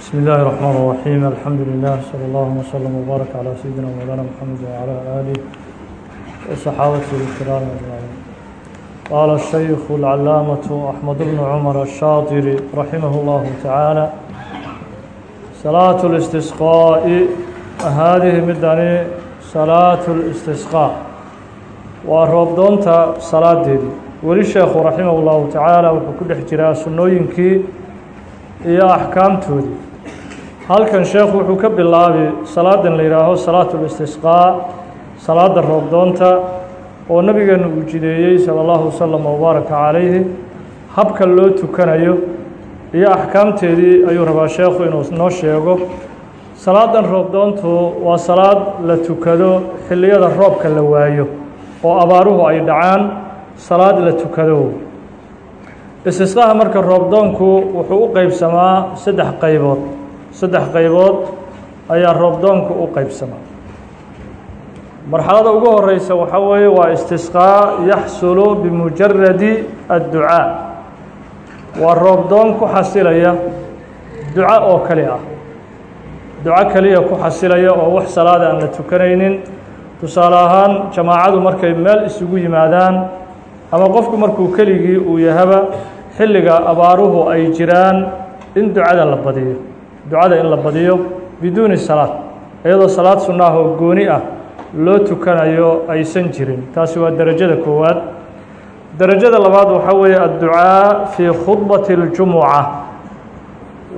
بسم الله الرحمن الرحيم الحمد لله صلى الله وسلم وبارك على سيدنا مولانا محمد وعلى آله وصحابته الكرام أجمعين قال الشيخ العلامة أحمد بن عمر الشاطري رحمه الله تعالى صلاة الاستسقاء هذه مدني صلاة الاستسقاء وروبدونتا صلاة دي وللشيخ رحمه الله تعالى وكل احتراء سنوينكي iyo axkaamtoodii halkan sheekhu wuxuu ka bilaabay salaadan la yidhaaho salaatu listisqaa salaada roobdoonta oo nabigeenu uu jideeyey sala allahu wasalam wabaaraka calayhi. Habka loo tukanayo iyo axkaamteedii ayuu rabaa sheekhu inuu noo sheego. Salaadan roobdoontu waa salaad la tukado xilliyada roobka la waayo oo abaaruhu ay dhacaan salaad la tukado. Istisqaha marka roobdoonku wuxuu u qeybsamaa saddex qaybood saddex qaybood ayaa roobdoonku u qeybsamaa marxalada ugu horeysa waxaa weeye waa istisqaa yaxsulu bimujaradi adducaa. Waa roobdoon ku xasilaya duco oo kali ah. Duco keliya ku xasilaya oo wax salaada aan la tukanaynin. Tusaale ahaan jamaacadu markay meel isugu yimaadaan ama qofku markuu keligii uu yahaba xilliga abaaruhu ay jiraan in ducada la badiyo ducada in la badiyo biduuni salaad iyadoo salaad sunna ah oo gooni ah loo tukanayo aysan jirin taasi waa derajada koowaad derajada labaad waxaa weeye adducaa fii khudbati اljumuca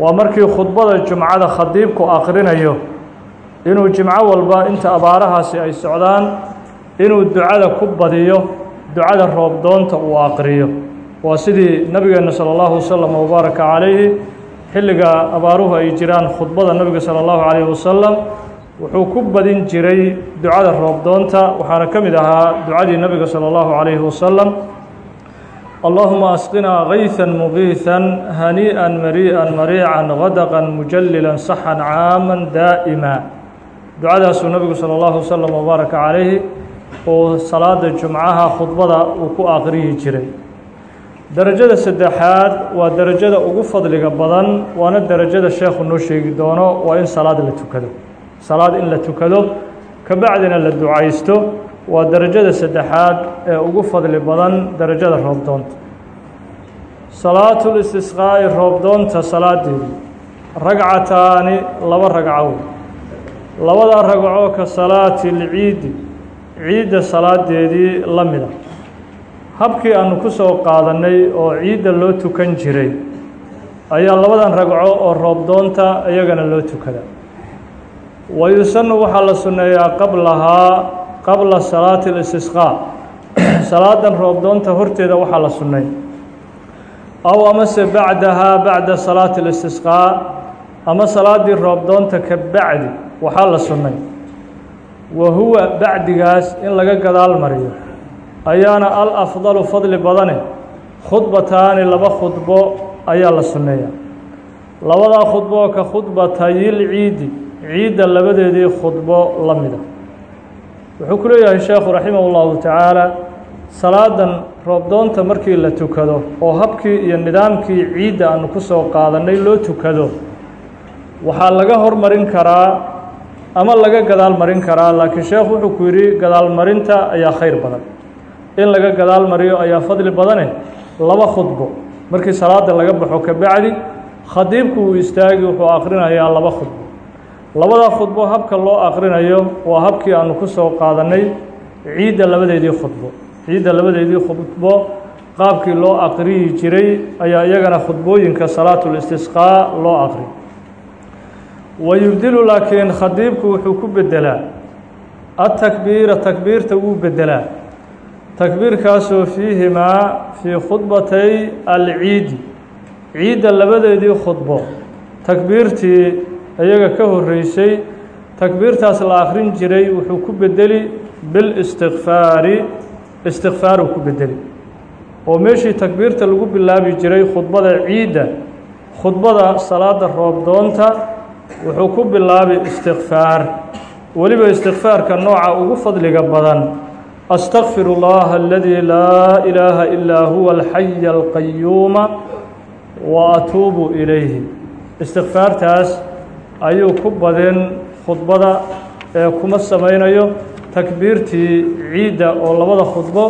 waa markii khudbada jumcada khadiibku aqrinayo inuu jimco walba inta abaarahaasi ay socdaan inuu ducada ku badiyo ducada roobdoonta uu aqriyo waa sidii nabigeena salى اllahu wasalam wabaaraka calayhi xilliga abaaruhu ay jiraan khudbada nabiga salى اllahu calayhi wasalam wuxuu ku badin jiray ducada roobdoonta waxaana ka mid ahaa ducadii nabiga salى اllahu calayhi wasalam allahuma asqinaa gayثa mugiiثa haniiئa mariiئa mariica gadqa mujalila saxan caama daa'ima ducadaasuu nabigu salى اllahu wasalam wabaaraka calayhi oo salaada jumcaha khudbada uu ku aqriyi jiray derajada saddexaad waa derajada ugu fadliga badan waana derajada sheekhu noo sheegi doono waa in salaad la tukado. Salaad in la tukado kabacdina la ducaysto waa derajada saddexaad ee ugu fadli badan derajada roobdoonta salaatul istisqaa'i roobdoonta salaadeedii ragcataani laba ragco labada ragco ka salaati lciidi. Ciidda salaadeedii la mida habkii aanu ku soo qaadannay oo ciidda loo tukan jiray ayaa labadan ragco oo roobdoonta iyagana loo tukadaa wa yusanu waxaa la sunneeyaa qablahaa qabla salaati اlistisqaa salaadan roobdoonta horteeda waxaa la sunnay. Aw amase bacdahaa bacda salaati اlistisqaa ama salaaddii roobdoonta ka bacdi waxaa la sunnay. Wa huwa bacdigaas in laga gadaal mariyo ayaana al afdalu fadli badane. Khudbataani laba khudbo ayaa la sunneeyaa labadaa khudbo ka khudbatayil ciidi. Ciidda labadeedii khudbo la mida. Wuxuu ku leeyahay sheekhu raximah ullahu tacaala salaadan roobdoonta markii la tukado oo habkii iyo nidaamkii ciidda aanu ku soo qaadannay loo tukado waxaa laga hormarin karaa ama laga gadaal marin karaa laakiin sheekhu wuxuu ku yidhi gadaal marinta ayaa khayr badan in laga gadaal mariyo ayaa fadli badane laba khudbo. Markii salaada laga baxo ka bacdi khadiibku uu istaagi wuxuu akhrinayaa laba khudbo. Labada khudbo habka loo akhrinayo waa habkii aanu ku soo qaadannay ciidda labadeedii khudbo. Ciidda labadeedii khudbo qaabkii loo aqriyi jiray ayaa iyagana khudbooyinka salaatul istisqaa loo aqri wa yubdilu laakiin khadiibku wuxuu ku bedelaa atakbiira takbiirta wuu bedelaa takbiirkaasoo fiihimaa fii khudbatay alciidi ciidda labadeedii khudbo. Takbiirtii iyaga ka horeysay takbiirtaas la akrin jiray wuxuu ku bedeli bilistikfaari istikfaaruu ku bedeli oo meeshii takbiirta lagu bilaabi jiray khudbada ciidda khudbada salaada roobdoonta wuxuu ku bilaabi istikfaar weliba istikfaarka nooca ugu fadliga badan اllaha aladii laa ilaaha ilaa huwa alxaya alqayuuma wa atuubu ilayhi istikfaartaas ayuu ku badin khudbada ee kuma samaynayo takbiirtii ciidda oo labada khudbo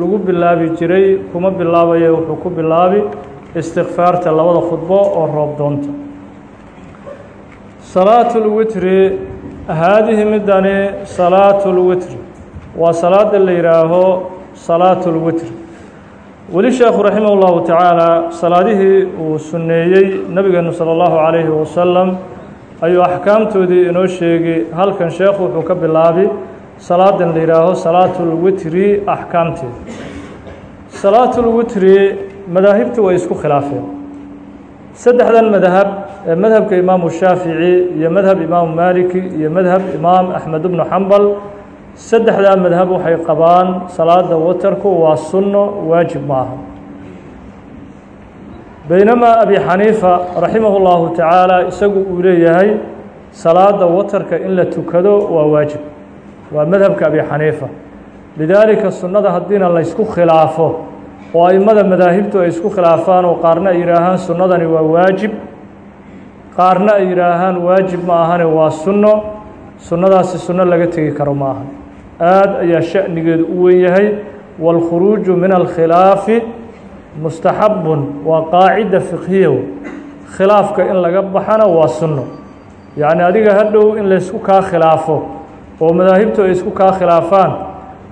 lagu bilaabi jiray kuma bilaabayo wuxuu ku bilaabi istikfaarta labada khudbo oo roob doonta salaatu lwitri haadihi midani salaatu lwitri waa salaada la yidhaaho salaatu lwitri weli sheekhu raximah اllahu tacaala salaadihii uu sunneeyey nabigeenu salى اllahu calayhi wasalam ayuu axkaamtoodii inoo sheegi halkan sheekhu wuxuu ka bilaabi salaadan la yidhaaho salaatu lwitri axkaamteeda salaatu lwitri madaahibtu way isku khilaafeen saddexdan madhab ee madhabka imaamu shaafici iyo madhab imaamu maaliki iyo madhab imaam axmed bnu xambal saddexdaa madhab waxay qabaan salaada watarku waa sunno waajib ma aha. Baynamaa abi xaniifa raximah اllahu tacaala isagu uu leeyahay salaada watarka in la tukado waa waajib. Waa madhabka abi xaniifa. Lidaalika sunnada haddiina laysku khilaafo oo aimada madaahibtu ay isku khilaafaan oo qaarna ay yidhaahaan sunnadani waa waajib qaarna ay yidhaahaan waajib ma ahane waa sunno sunnadaasi sunno laga tegi karo ma aha aad ayaa sha'nigeedu u weyn yahay. Wاlkhuruuju min alkhilaafi mustaxabun waa qaacida fiqhiya khilaafka in laga baxana waa sunno. Yacni adiga hadhow in laysku kaa khilaafo oo madaahibtu ay isku kaa khilaafaan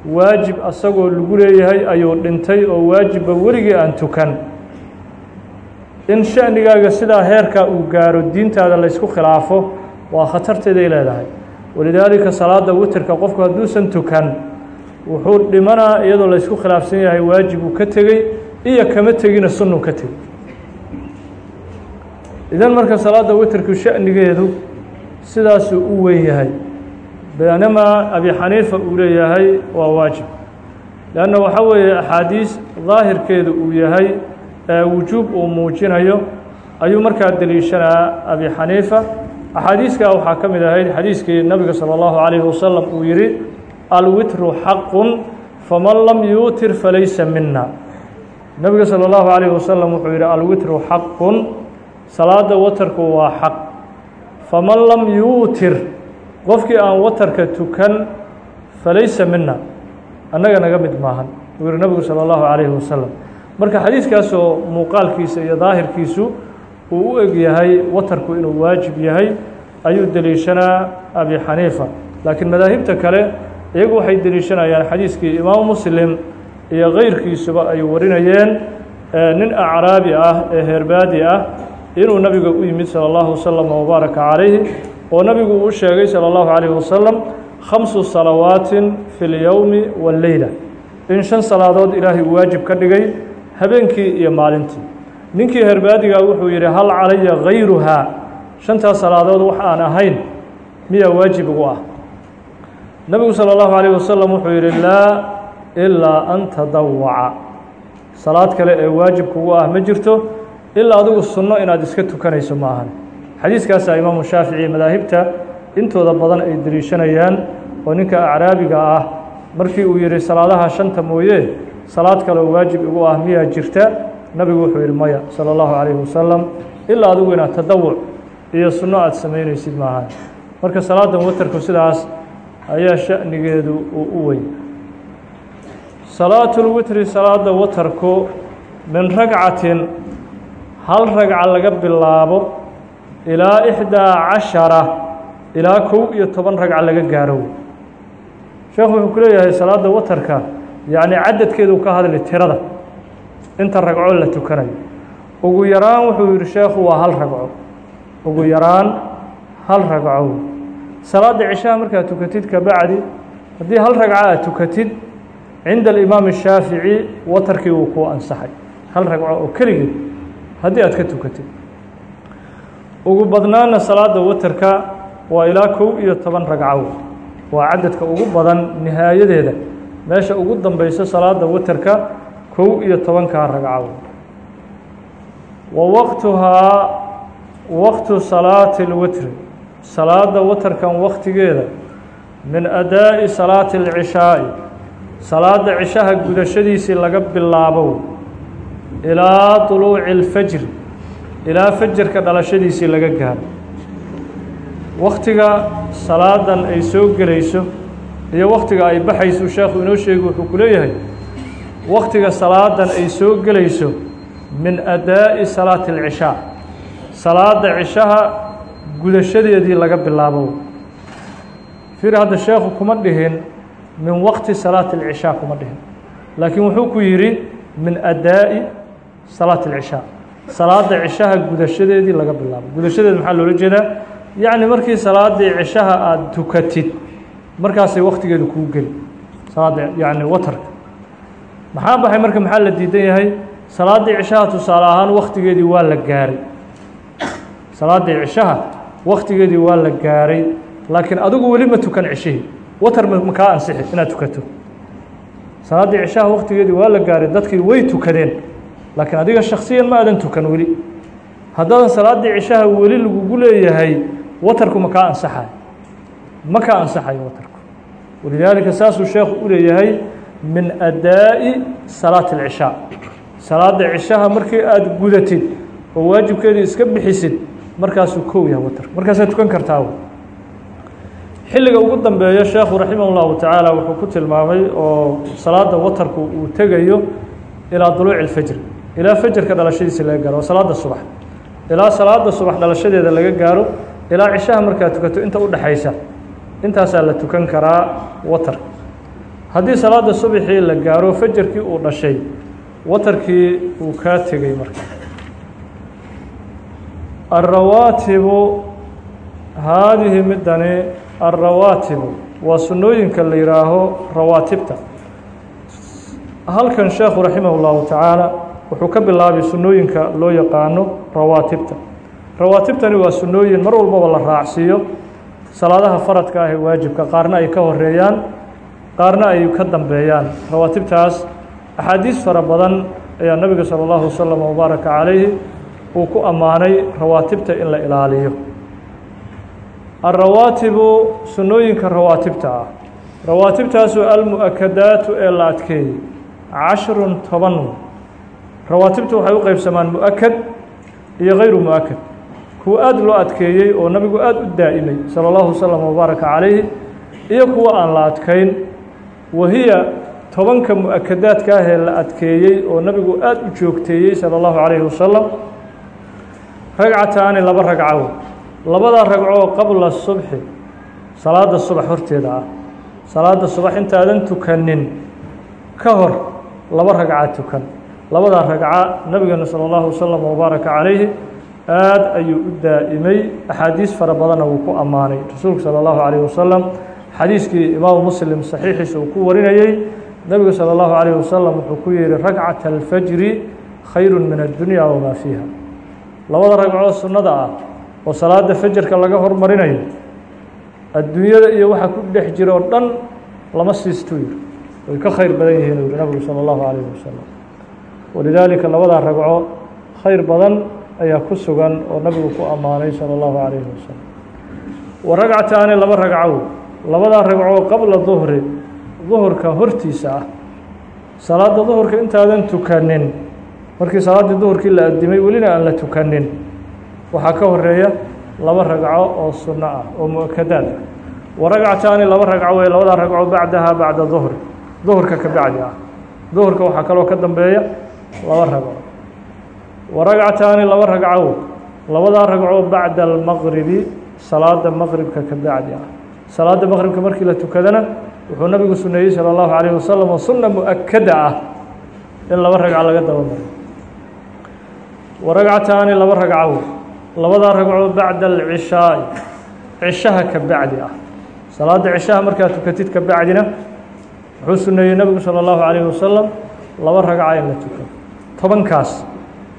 waajib asagoo lagu leeyahay ayuu dhintay oo waajibba weligii aan tukan. In sha'nigaaga sidaa heerkaa uu gaaro diintaada laysku khilaafo waa khatarteeday leedahay walidaalika salaada witerka qofku hadduusan tukan wuxuu dhimanaa iyadoo laysku khilaafsan yahay waajib uu ka tegey iyo kama tegina sunnu ka tegey. Idan marka salaada witerku sha'nigeedu sidaasuu u weyn yahay baynamaa abi xaniifa uu leeyahay waa waajib. Leanna waxaa weeye axaadiis daahirkeedu uu yahay ee wujuub uu muujinayo ayuu markaa deliishanaa abi xaniifa axaadiiskaa waxaa ka mid ahayd xadiiskii nabiga salى اllahu عalayhi wasalam uu yihi alwitru xaqu faman lam yuutir falaysa mina nabiga salى اllahu عalayhi wasalam wuxuu yihi alwitru xaqun salaada watarku waa xaq faman lam yuutir qofkii aan watarka tukan falaysa mina annaga naga mid maahan uu yihi nabigu salى اllahu عalayhi wasalam marka xadiiskaasoo muuqaalkiisa iyo daahirkiisu uu u eg yahay watarku inuu waajib yahay ayuu deliishanaa abi xaniifa laakiin madaahibta kale iyagu waxay deliishanayaan xadiiskii imaamu muslim iyo keyrkiisuba ay warinayeen nin acraabi ah ee heerbaadi ah inuu nabiga u yimid salى اllahu wasalam wabaaraka calayhi oo nabigu uu sheegay salى اllahu calayhi wasalam khamsu salawaatin fi اlyowmi wاlleyla in shan salaadood ilaahay uu waajib ka dhigay habeenkii iyo maalintii ninkii herbaadigaa wuxuu yidhi hal calaya gayruhaa shantaas salaadood wax aan ahayn miyaa waajib ugu ah nebigu salى اllahu عalيه wasalam wuxuu yidhi laa ilaa an tadawaca salaad kale ee waajib kugu ah ma jirto ilaa adigu sunno inaad iska tukanayso ma ahan xadiiskaasaa imaamu shaafici madaahibta intooda badan ay deliishanayaan oo ninka acraabiga ah markii uu yihi salaadaha shanta mooye salaad kale oo waajib igu ah miyaa jirta nabigu wuxuu yihi maya salى اllahu عalayhi wasalam ilaa adigu inaad tadawuc iyo sunno aada samaynaysid maaha marka salaadan watarku sidaas ayaa sha'nigeedu uu u weyn salaatu lwitri salaada watarku min ragcatin hal ragca laga bilaabo ilaa ixdaa cashara ilaa kow iyo toban ragca laga gaaro sheekhu wuxuu ku leeyahay salaada watarka yacni cadadkeedu ka hadli tirada inta ragco la tukanayo. Ugu yaraan wuxuu yihi sheekhu waa hal ragco. Ugu yaraan hal ragco. Salaada cishaha markaad tukatid kabacdi haddii hal ragco aad tukatid cinda alimaam الshaafici watarkii uu kuu ansaxay. Hal ragco oo keligii haddii aad ka tukatid. Ugu badnaana salaada watarka waa ilaa kow iyo toban ragco waa cadadka ugu badan nihaayadeeda. Meesha ugu dambeyso salaada watarka kow iyo tobankaa ragco wa waqtuhaa waqtu salaati اlwitri salaada watarkan waktigeeda min adaaءi salaati اlcishaaءi salaada cishaha gudashadiisii laga bilaabo ilaa طuluuci اlfajri ilaa fajarka dhalashadiisii laga gaaro waktiga salaadan ay soo gelayso iyo waktiga ay baxayso sheekhu inoo sheegi wuxuu ku leeyahay waktiga salaadan ay soo gelayso min adaa'i salaati alcishaa. Salaada cishaha gudashadeedii laga bilaabo. Fiir hadda sheekhu kuma dhihin min waqti salaati alcishaa kuma dhihin. Laakiin wuxuu ku yidhi min adaa'i salaati alcishaa. Salaada cishaha gudashadeedii laga bilaabo. Gudashadeed maxaa loola jeedaa? Yacni markii salaadii cishaha aada tukatid markaasay waktigeedu kuu geli salaada yacni watarka maxaa baxay marka maxaa la diidan yahay? Salaaddii cishaha tusaale ahaan waktigeedii waa la gaaray. Salaaddii cishaha waktigeedii waa la gaaray laakiin adigu weli ma tukan cishihii watar ma kaa ansixi inaad tukato. Salaaddii cishaha waktigeedii waa la gaaray dadkii way tukadeen laakiin adiga shaksiyan ma aadan tukan weli. Haddaadan salaaddii cishaha weli lagugu leeyahay watarku ma kaa ansaxayo ma kaa ansaxayo watarku walidaalika saasuu sheekhu u leeyahay min adaa'i salaati alcishaa. Salaada cishaha markii aada gudatid oo waajibkeedii iska bixisid markaasuu kow yahay watarku markaasaad tukan kartaa xilliga ugu dambeeyo sheekhu raximah اllahu tacaala wuxuu ku tilmaamay oo salaada watarku uu tegayo ilaa duluuci اlfajri ilaa fajarka dhalashadiisa laga gaaro waa salaada subax. Ilaa salaada subax dhalashadeeda laga gaaro ilaa cishaha markaad tukato inta u dhexaysa intaasaa la tukan karaa watarka haddii salaada subaxii la gaaro fajarkii uu dhashay watarkii uu kaa tegay marka. Alrawaatibu haadihi midani alrawaatibu waa sunnooyinka la yihaaho rawaatibta. Halkan sheekhu raximah اllahu tacaala wuxuu ka bilaabay sunnooyinka loo yaqaano rawaatibta. Rawaatibtani waa sunnooyin mar walbaba la raacsiiyo. Salaadaha faradka ah ee waajibka qaarna ay ka horeeyaan qaarna ay ka dambeeyaan rawaatibtaas axaadiis fara badan ayaa nebiga salى اllahu wasalam wabaaraka calayhi uu ku ammaanay rawaatibta in la ilaaliyo alrawaatibu sunnooyinka rawaatibta ah rawaatibtaasu almu'akadaatu ee la adkeeyey cashrun toban rawaatibtu waxay u qeybsamaan mu-akad iyo kayru mu-akad kuwa aada loo adkeeyey oo nabigu aada u daa'imay salى اllahu wasalam wabaaraka calayhi iyo kuwa aan la adkayn wahiya tobanka mu-akadaadka ah ee la adkeeyey oo nabigu aada u joogteeyey salى اllahu calayhi wasalam ragcataani laba ragco labada ragcoo qabla subxi salaada subax horteeda ah salaada subax intaadan tukanin ka hor laba ragca tukan labadaa ragca nabigeena salى اllahu wasalam wabaaraka calayhi aada ayuu u daa'imay axaadiis fara badanna wuu ku ammaanay rasuulku salى اllahu calayh wasalam xadiiskii imaamu muslim saxiixiisa uu ku warinayey nebigu salى اllahu calayh wasalam wuxuu ku yihi ragcata alfajri khayru min addunya wamaa fiiha labada ragcoo sunnada ah oo salaada fajarka laga hormarinayo adduunyada iyo waxa ku dhex jira oo dhan lama siistuu yiri way ka khayr badan yihiin u yihi nabigu salى اllahu calayh wasalam walidaalika labadaa ragco khayr badan ayaa ku sugan oo nabigu ku ammaanay salى اllahu calayhi wasalam wa ragcataani laba ragcow labadaa ragcoo qabla duhri duhurka hortiisa ah. Salaada duhurka intaadan tukanin. Markii salaaddii duhurkii la addimay welina aan la tukanin. Waxaa ka horreeya laba ragco oo sunno ah oo mu'akadaad ah. Wa ragcataani laba ragco wey labadaa ragco bacdaha bacda duhri duhurka ka bacdi ah. Duhurka waxaa kaloo ka dambeeya laba ragco. Wa ragcataani laba ragcow labadaa ragco bacda almaqribi salaada maqribka ka bacdi ah salaada maqribka markii la tukadana wuxuu nabigu suneeyey salى اllahu calayh wasalam oo sunna mu-akada ah in laba ragco laga daba maro wa ragcataani laba ragcow labadaa ragco bacda alcishaai cishaha ka bacdi ah salaada cishaha markaad tukatid ka bacdina wuxuu suneeyey nabigu salى اllahu calayh wasalam laba ragca in la tukado tobankaas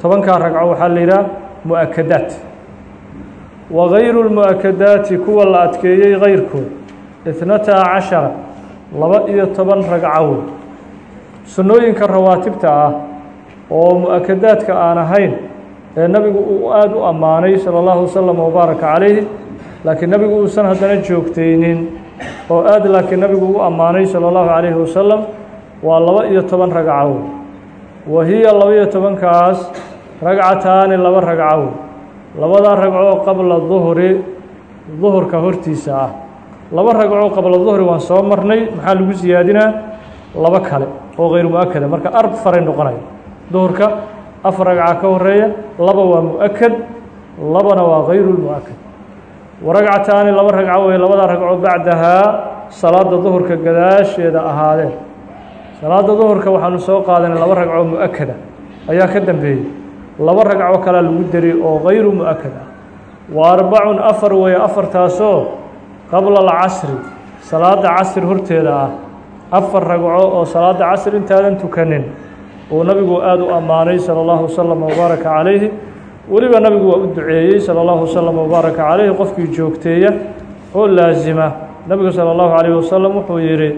tobankaa ragco waxaa la yidhaha mu-akadaat wagayru lmu'akadaati kuwa la adkeeyey kayrkood itnataa cashara laba-iyo toban ragcawood sunnooyinka rawaatibta ah oo mu'akadaadka aan ahayn ee nabigu uu aada u ammaanay sala allahu wasalam wabaaraka calayhi laakiin nabigu uusan haddana joogtaynin oo aada laakiin nabigu ugu ammaanay sala allahu calayhi wasalam waa laba-iyo toban ragcawood wa hiya laba-iyo tobankaas ragcataani laba ragcawood labada ragco qabla duhri duhurka hortiisa ah. Laba ragco qabla duhri waan soo marnay maxaa lagu siyaadinaa? Laba kale oo kayr mu'akada marka arb faray noqonaya. Duhurka afar ragca ka horreeya laba waa mu'akad labana waa kayru lmu-akad waragcataani laba ragco wey labada ragco bacdahaa salaada duhurka gadaasheeda ahaadeen. Salaada duhurka waxaanu soo qaadanay laba ragco mu'akada ayaa ka dambeeyey laba ragco kalea lagu deri oo kayru mu-akad ah wa arbacun afar weeye afartaasoo qabla alcasri salaada casri horteeda ah afar ragco oo salaada casri intaadan tukanin uu nabigu aada u ammaanay salى اllahu waslama wbaaraka calayhi weliba nabigu waa u duceeyey salى اllahu waslama wbaaraka calayhi qofkii joogteeya oo laasima nabigu salى اllahu عalيه wasalam wuxuu yihi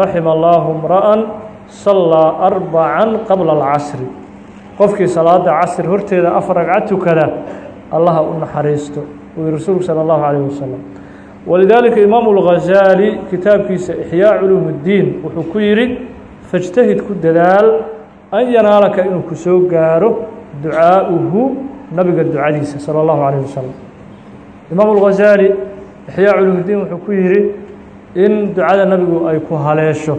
raxima allahu mra'an sallaa arbacan qabla alcasri qofkii salaada casri horteeda afar ragca tukada allaha u naxariisto uu yihi rasuulku salى اllahu عalيه wasalam walidaalika imaamu اlghazaali kitaabkiisa ixyaa culuum اddiin wuxuu ku yidhi fاjtahid ku dadaal an yanaalaka inuu ku soo gaaro ducaa'uhu nabiga ducadiisa salى اllahu عalيه wasalam imaamu اlghazaali ixyaa culuumuddiin wuxuu ku yidhi in ducada nabigu ay ku haleesho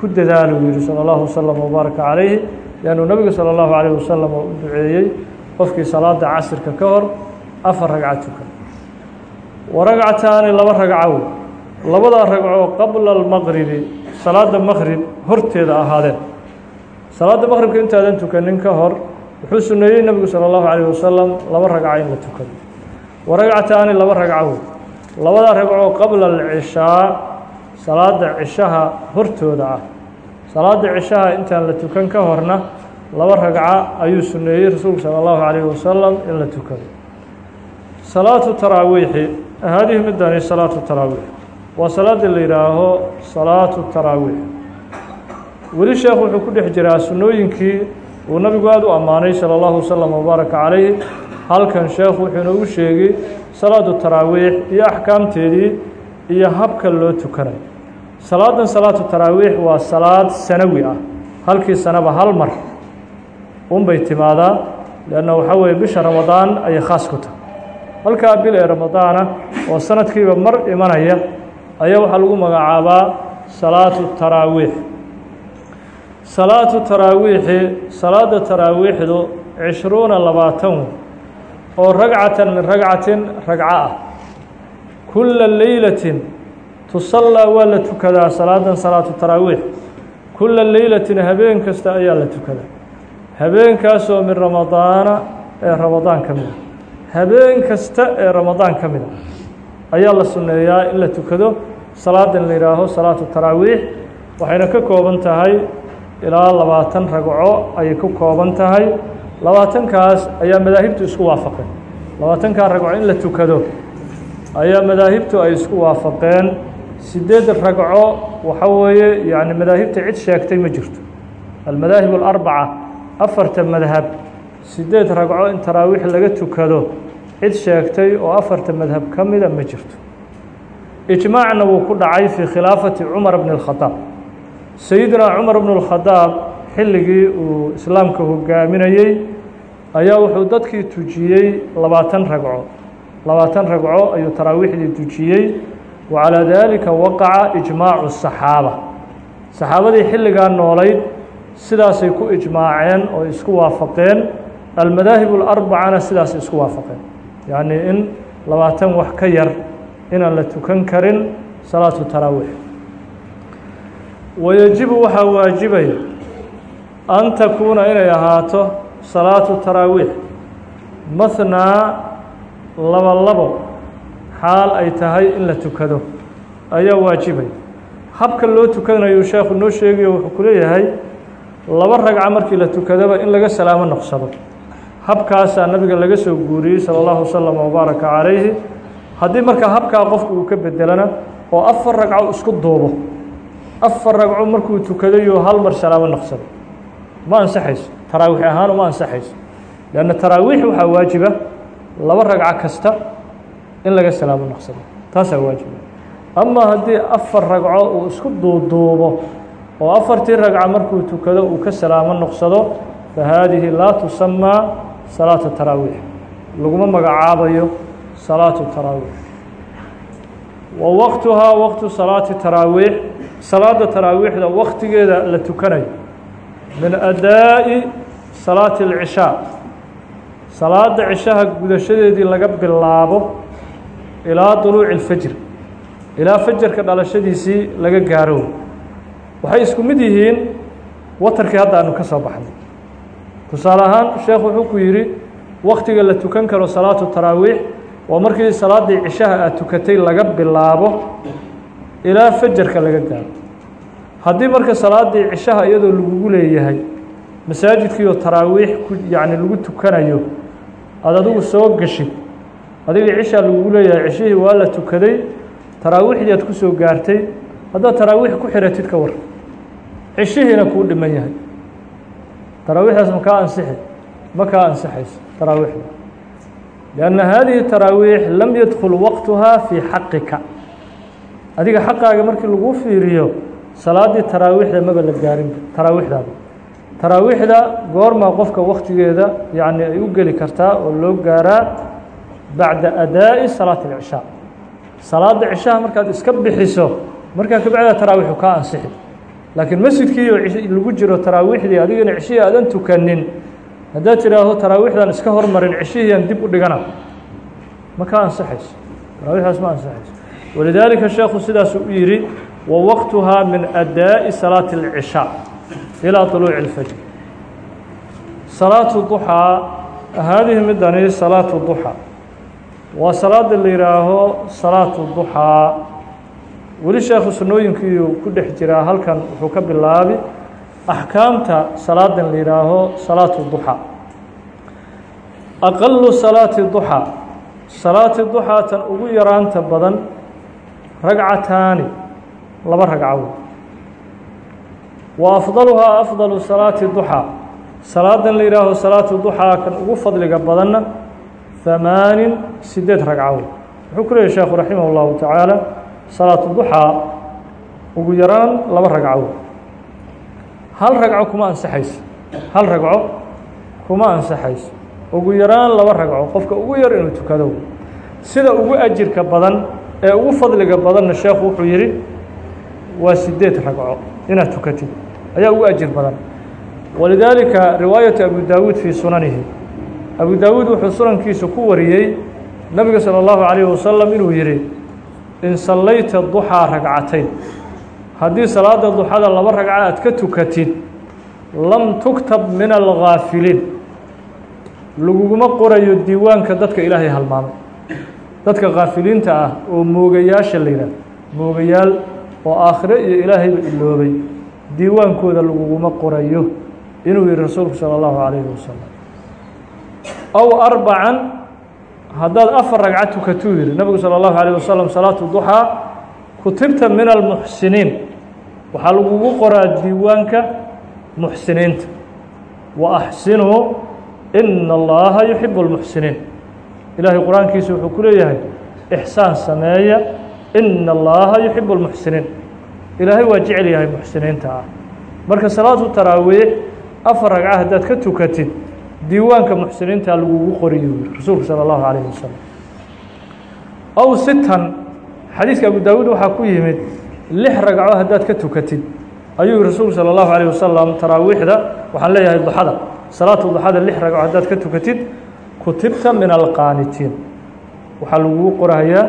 ku dadaalo uu yihi salى اllahu wasalam wbaaraka calayhi liannuu nabigu salى اllahu عalيه wasalam oo u duceeyey qofkii salaada casirka ka hor afar ragca tukan waragcataani laba ragcow labada ragco qabla almaqribi salaada maqrib horteeda ahaadeen salaada maqribka intaadan tukanin ka hor wuxuu suneeyey nebigu salى اllahu عalيه wasalam laba ragca in la tukado waragcataani laba ragcow labada ragco qabla alcishaa salaada cishaha hortooda ah salaada cishaha intaan la tukan ka horna laba ragca ayuu suneeyey rasuulku salى اllahu عalيه wasalam in la tukado salaatu taraawiixi haadihi midani salaatu taraawiix waa salaadii la yidhaaho salaatu taraawiix weli sheekhu wuxuu ku dhex jiraa sunnooyinkii uu nabigu aada u ammaanay salى اllahu wasalam wbaaraka calayhi halkan sheekhu wuxuu inoogu sheegay salaatu taraawiix iyo axkaamteedii iyo habka loo tukanayo salaadan salaatu taraawiix waa salaad sanawi ah. Halkii sanaba hal mar unbay timaadaa leanna waxaa weeye bisha ramadaan ayay khaas ku tahay. Halkaa bil ee ramadaana oo sanadkiiba mar imanaya ayaa waxaa lagu magacaabaa salaatu taraawiix. Salaatu taraawiixi salaada taraawiixdu cishruuna labaatan oo ragcatan min ragcatin ragco ah. Kulla leylatin tusallaa waa la tukadaa salaadan salaatu taraawiix. Kulla leylatin habeen kasta ayaa la tukadaa. Habeenkaasoo min ramadaana ee ramadaan ka mida habeen kasta ee ramadaan ka mida ayaa la sunneeyaa in la tukado salaadan la yihaaho salaatu taraawiix waxayna ka kooban tahay ilaa labaatan ragco ayay ku kooban tahay. Labaatankaas ayaa madaahibtu isku waafaqeen. Labaatankaa ragco in la tukado ayaa madaahibtu ay isku waafaqeen sideed ragco waxa weeye yani madaahibta cid sheegtay ma jirto. Almadaahib alarbaca afarta madhab sideed ragco in taraawiix laga tukado cid sheegtay oo afarta madhab ka mida ma jirto. Ijmaacna wuu ku dhacay fii khilaafati cumar bni اlkhadaab sayidina cumar bnu اlkhadaab xilligii uu islaamka hogaaminayey ayaa wuxuu dadkii tujiyey labaatan ragco. Labaatan ragco ayuu taraawiixdii tujiyey wa calaa daalika waqaca ijmaacu الsaxaaba saxaabadii xilligaa noolayd sidaasay ku ijmaaceen oo isku waafaqeen almadaahib alarbacana sidaas isku waafaqeen yacni in labaatan wax ka yar inaan la tukan karin salaatu taraawiix wayajibu waxaa waajibaya an takuuna inay ahaato salaatu taraawiix mathnaa laba labo xaal ay tahay in la tukado. Ayaa waajibaya habka loo tukanayu sheekhu noo sheegayo wuxuu ku leeyahay laba ragca markii la tukadaba in laga salaamo noqsado. Habkaasaa nabiga laga soo guuriyey salى اllahu wasalam wbaaraka calayhi. Haddii markaa habkaa qofku uu ka bedelana oo afar ragco isku duubo afar ragco markuu tukadayo hal mar salaamo noqsado. Ma ansaxayso. Taraawiix ahaan uma ansaxayso. Lanna taraawiix waxaa waajiba laba ragco kasta in laga salaamo noqsado taasaa waajiba ama haddii afar ragco uu isku duuduubo oo afartii ragca markuu tukado uu ka salaamo noqsado fa haadihi laa tusamaa salaata taraawiix laguma magacaabayo salaatu taraawiix wa waqtuhaa waqtu salaati taraawiix salaada taraawiixda waqtigeeda la tukanayo min adaa'i salaati اlcishaa salaada cishaha gudashadeedii laga bilaabo ilaa duluuci اlfajr ilaa fajarka dhalashadiisii laga gaaro. Waxay isku mid yihiin watarkii hadda aanu ka soo baxnay. Tusaale ahaan sheekh wuxuu ku yidhi waktiga la tukan karo salaatu taraawiix waa markii salaaddii cishaha aad tukatay laga bilaabo ilaa fajarka laga gaaro. Haddii marka salaaddii cishaha iyadoo lagugu leeyahay masaajidkiioo taraawiix ku yacni lagu tukanayo aada adigu soo gashid adigii cishaa lagugu leeyahay cishihii waa la tukaday taraawiixdii aad ku soo gaartay haddaad taraawiix ku xiratid ka war. Cishihiina kuu dhiman yahay. Taraawiixdaas ma kaa ansixi ma kaa ansixayso taraawiixda. Lianna haadihi taraawiix lam yadkul waqtuhaa fii xaqika. Adiga xaqaaga markii lagu fiiriyo salaaddii taraawiixda maba la gaarin taraawiixdaada. Taraawiixda goormaa qofka waktigeeda yacni ay u geli kartaa oo loo gaaraa bacda adaa'i salaati alcishaa salaada cishaha markaad iska bixiso markaa kabacda taraawiixu kaa ansixi laakiin masjidkiiyo lagu jiro taraawiixdii adigana cishihii aadan tukanin haddaad tidhaahdo taraawiixdan iska hormarin cishihiyaan dib u dhigana ma ka ansixayso taraawiixdaas ma ansixayso walidaalika sheekhu sidaasuu u yidhi wa waqtuhaa min adaa'i salaati اlcishaa ilaa طuluuci اlfajr salaatu duxaa haadihi midani salaatu duxaa waa salaada la yidhaaho salaatu duxaa weli sheekhu sunnooyinkiiyuu ku dhex jiraa halkan wuxuu ka bilaabi axkaamta salaadan la yidhaaho salaatu duxaa aqalu salaati duxaa salaati duxaa tan ugu yaraanta badan ragcataani laba ragcadood. Wa afdaluhaa afdalu salaati duxaa salaadan la yidhaaho salaatu duxaa kan ugu fadliga badanna hamaanin sideed ragcadood. Wuxuu ku leeyahy sheekhu raximah اllahu tacaala salaatu duxaa ugu yaraan laba ragcadood. Hal ragco kuma ansaxayso. Hal ragco kuma ansaxayso. Ugu yaraan laba ragco. Qofka ugu yar inuu tukado. Sida ugu ajirka badan ee ugu fadliga badanna sheekhu wuxuu yidhi waa sideed ragco inaad tukatid. Ayaa ugu ajir badan. Walidaalika riwaayatu abu daawuud fii sunanihi abu daawuud wuxuu sunankiisa ku wariyey nabiga salى اllahu calayh wasalam inuu yidhi in sallayta duxaa ragcatayn haddii salaada duxada laba ragca aad ka tukatid lam tuktab min alghaafiliin laguguma qorayo diiwaanka dadka ilaahay halmaamay dadka khaafiliinta ah oo moogayaasha la yidhaah moogayaal oo aakhire iyo ilaahayba iloobay diiwaankooda laguguma qorayo inuu yihi rasuulku salى اllahu calayhi wasalam aw arbacan haddaad afar ragca tukatuu yihi nabigu salى اllahu عalيه wasalam salaatu duxaa kutibta min almuxsiniin waxaa lagugu qoraa diiwaanka muxsiniinta wa axsinuu ina allaha yuxibu اlmuxsiniin ilaahay qur-aankiisa wuxuu ku leeyahay ixsaan sameeya ina allaha yuxibu اlmuxsiniin ilaahay waa jecel yahay muxsiniinta ah marka salaatu taraawiix afar ragca haddaad ka tukatid diiwaanka muxsiniinta lagugu qoriyu yiri rasuulku salى اllahu عalayه wasalam aw sitan xadiiska abu daawuud waxaa ku yimid lix ragco haddaad ka tukatid ayuu rasuulku salى اllahu عalيه wasalam taraawiixda waxaan leeyahay duxada salaatu duxada lix ragco haddaad ka tukatid kutibta min alqaanitiin waxaa lagugu qorahayaa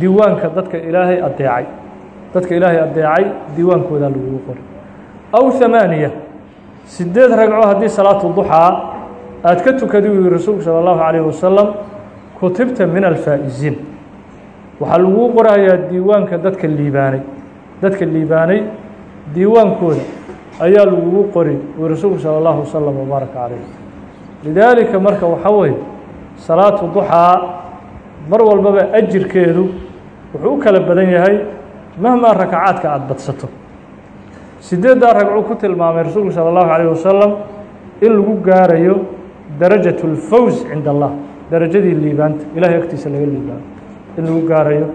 diiwaanka dadka ilaahay adeecay dadka ilaahay adeecay diiwaankoodaa lagugu qori aw hamaaniya sideed ragco haddii salaatu duxaa aad ka tukadi u yihi rasuulku salى اllahu عalيه wasalam kutibta min alfaa'iziin waxaa laguu qorahayaa diiwaanka dadka liibaanay dadka liibaanay diiwaankooda ayaa lagugu qori uu rasuulku salى اllahu wasalam wbaaraka calayh lidaalika marka waxaa weeye salaatu duxaa mar walbaba ajirkeedu wuxuu u kala badan yahay mahmaa rakacaadka aada badsato sideeddaa ragcuu ku tilmaamay rasuulku salى اllahu عalيه wasalam in lagu gaarayo darajaة اlfawz cinda allah darajadii liibaanta ilahay agtiisa laga liibaano in lagu gaarayo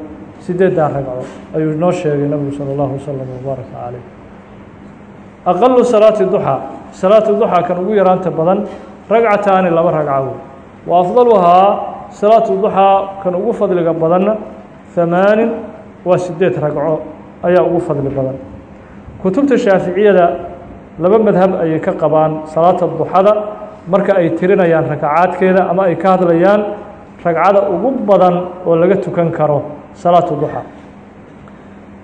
sideeddaa ragco ayuu noo sheegay nabigu salى اllahu wasalam wbaaraka calayh aqalu salaati duxaa salaatu duxaa kan ugu yaraanta badan ragcataani laba ragca wey wa afdaluhaa salaatu duxaa kan ugu fadliga badanna hamaanin waa sideed ragco ayaa ugu fadli badan kutubta shaaficiyada laba madhab ayay ka qabaan salaata duxada marka ay tirinayaan ragcaadkeeda ama ay ka hadlayaan ragcada ugu badan oo laga tukan karo salaatu duxa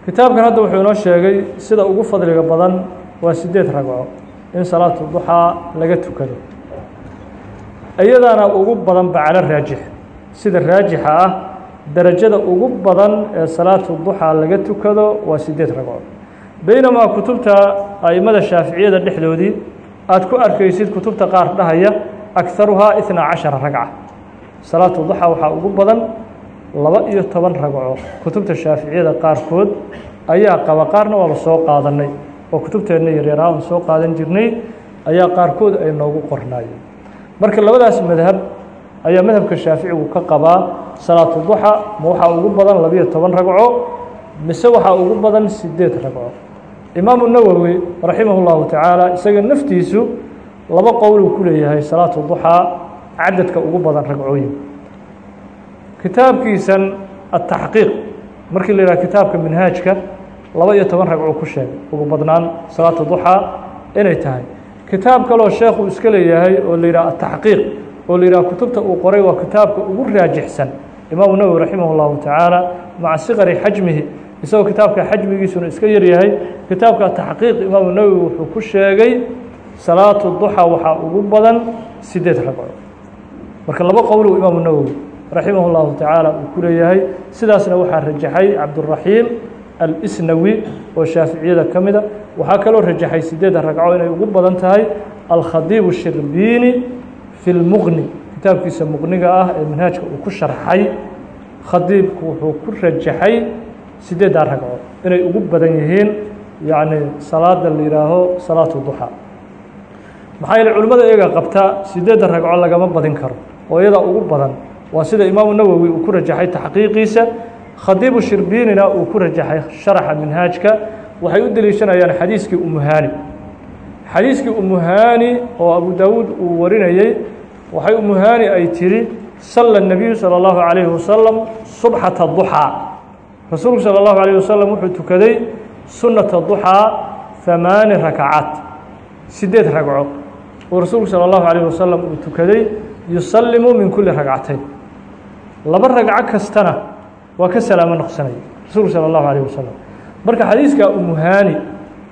kitaabkan hadda wuxuu inoo sheegay sida ugu fadliga badan waa sideed ragco in salaatu duxaa laga tukado. Iyadaana ugu badan bacalo raajix sida raajixa ah darajada ugu badan ee salaatu duxaa laga tukado waa sideed ragco. Baynamaa kutubta aimada shaaficiyada dhexdoodii aada ku arkaysid kutubta qaar dhahaya akharuhaa itnaa cashara ragca. Salaatu duxa waxaa ugu badan laba iyo toban ragco. Kutubta shaaficiyada qaarkood ayaa qaba qaarna waaba soo qaadanay oo kutubteenna yaryaraha aan soo qaadan jirnay ayaa qaarkood ay noogu qornaayeen marka labadaas madhab ayaa madhabka shaaficigu ka qabaa salaatu duxa ma waxaa ugu badan labiyo toban ragco mise waxaa ugu badan sideed ragco imaamu nawowi raximah اllahu tacaala isaga naftiisu laba qowl uu ku leeyahay salaatu duxaa cadadka ugu badan ragcooyin. Kitaabkiisan ataxqiiq markii la yidhaha kitaabka minhaajka laba iyo toban ragcuu ku sheegay ugu badnaan salaatu duxaa inay tahay. Kitaab kaloo sheekhu iska leeyahay oo la yidhaha ataxqiiq oo la yidhaha kutubta uu qoray waa kitaabka ugu raajixsan. Imaamu nawowi raximah اllahu tacaala maca siqari xajmihi isagoo kitaabka xajmigiisuna iska yaryahay kitaabka taxqiiq imaamu nawowi wuxuu ku sheegay salaatu duxa waxaa ugu badan sideed ragco marka laba qowlu imaamu nawowi raximah اllahu tacaala uu ku leeyahay sidaasna waxaa rajaxay cabduraxiim alsnawi oo shaaficiyada ka mida waxaa kaloo rajaxay sideeda ragco inay ugu badan tahay alkhadiib shirbiini fi lmuqni kitaabkiisa muqniga ah ee manhaajka uu ku sharxay khadiibku wuxuu ku rajaxay sideeddaa ragco inay ugu badan yihiin yacni salaada la yihaaho salaatu duxa maxaa yeele culimmada iyaga qabta sideedda ragco lagama badin karo oo iyadaa ugu badan waa sida imaamu nawowi uu ku rajaxay taxqiiqiisa khadiibu shirbiinina uu ku rajaxay sharaxa minhaajka waxay u deliishanayaan xadiiskii umuhaani xadiiskii umuhaani oo abu daawuud uu warinayey waxay umuhaani ay tiri sala الnabiyu salى اllahu calayhi wasalam subxata duxaa rasuulku salى اllahu عalيه wasalam wuxuu tukaday sunata duxaa hamaani rakacaat sideed ragco uu rasuulku salى اllahu عalيه wasalam uu tukaday yusalimu min kuli ragcatayn laba ragco kastana waa ka salaamo noqsanaya rasuulku salى اllahu عalيه wasalam marka xadiiska umuhaani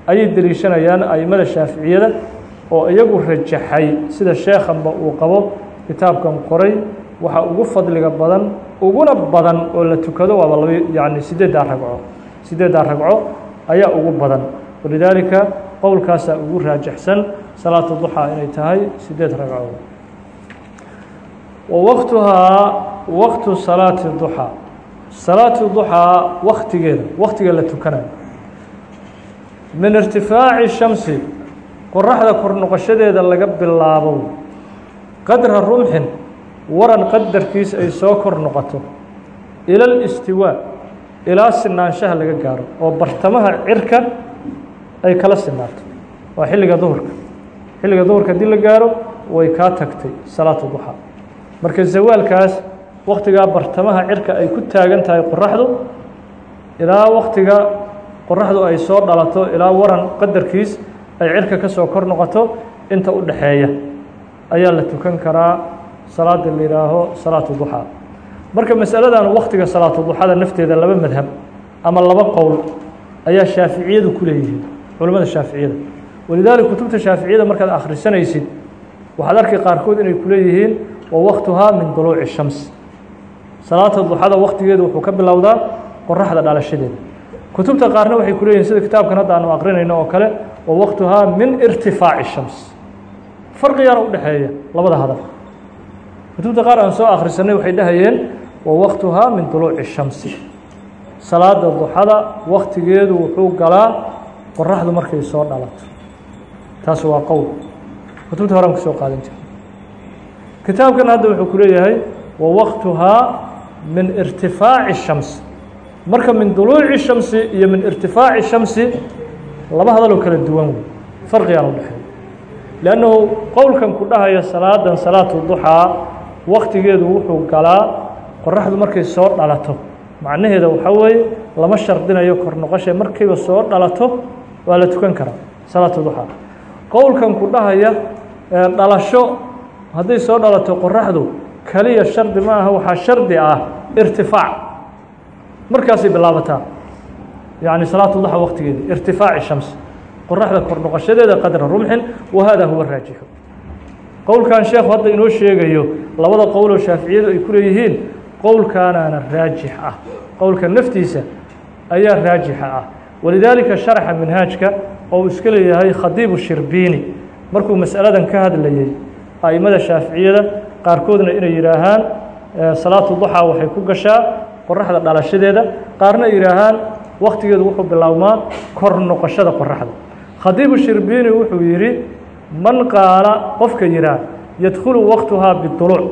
ayay deliishanayaan aimada shaaficiyada oo iyagu rajaxay sida sheekhanba uu qabo kitaabkan qoray waxaa ugu fadliga badan uguna badan oo la tukado waaba laba yani sideeddaa ragco. Sideeddaa ragco ayaa ugu badan. Walidaalika qowlkaasaa ugu raajixsan salaatu duxaa inay tahay sideed ragco. Wa waqtuhaa waqtu salaati duxaa salaatu duxaa waktigeeda waktiga la tukanayo. Min irtifaaci shamsi qoraxda kor laga bilaabo. Qadra rumxin waran qadarkiis ay soo kor noqoto ila اlistiwaa ilaa sinaanshaha laga gaaro oo bartamaha cirka ay kala sinaato. Waa xilliga duhurka. Xilliga duhurka haddii la gaaro way kaa tagtay salaatu duxaa marka zawaalkaas waktigaa bartamaha cirka ay ku taagan tahay qoraxdu ilaa waktiga qoraxdu ay soo dhalato ilaa waran qadarkiis ay cirka ka soo kor noqoto inta u dhaxeeya ayaa la tukan karaa salaada la yihaaho salaatu duxaa marka masaladan waktiga salaatu duxada nafteeda laba madhab ama laba qowl ayaa shaaficiyadu ku leeyihiin culimmada shaaficiyada. Walidaalika kutubta shaaficiyada markaad akhrisanaysid waxaad arkay qaarkood inay ku leeyihiin wa waktuhaa min duluuci shams. Salaata duxada waktigeedu wuxuu ka bilowdaa qoraxda dhalashadeeda. Kutubta qaarna waxay ku sida kitaabkan hadda aanu aqrinayno oo kale wa waktuhaa min irtifaaci shams. Farqigaana u dhexeeya labada hadal kutubta qaar aan soo akhrisanay waxay dhahayeen wa waktuhaa min duluuci shamsi. Salaada duxada waktigeedu wuxuu galaa qoraxdu markay soo dhalato. Taas waa qowl. Kutubta horean ku soo qaadan jira kitaabkan hadda wuxuu ku leeyahay wa waktuhaa min irtifaaci shamsi. Marka min duluuci shamsi iyo min irtifaaci shamsi laba hadaloo kala duwan wey farqigaan u dhexeeya lannahu qowlkan ku dhahaya salaadan salaatu duxaa waktigeedu wuxuu galaa qoraxdu markay soo dhalato. Macnaheeda waxaa weeye lama shardinayo kor noqosha markayba soo dhalato waa la tukan karaa. Salaatu duxaa qowlkan ku dhahaya dhalasho. Hadday soo dhalato qoraxdu keliya shardi ma aha waxaa shardi ah irtifaac. Markaasay bilaabataa. Yacni salaatu duxa waqtigeeda irtifaaci shams. Qoraxda kor noqoshadeeda qadra rumxin wa huwa raajixu qowlkan sheekhu hadda inoo sheegayo labada qowloo shaaficiyadu ay ku leeyihiin qowlkaanaana raajix ah. Qowlka naftiisa ayaa raajixa ah. Walidaalika sharxa minhaajka oo uu iska leeyahay khadiibu shirbiini. Markuu masaladan ka hadlayey a'imada shaaficiyada qaarkoodna inay yidhaahaan salaatu duxaa waxay ku gashaa qoraxda dhalashadeeda. Qaarna ay yidhaahaan waktigeedu wuxuu bilaabmaa kor noqoshada qoraxda. Khadiibu shirbiini wuxuu yidhi man qaala qofka yihaa yadkhulu waqtuhaa biduluuc.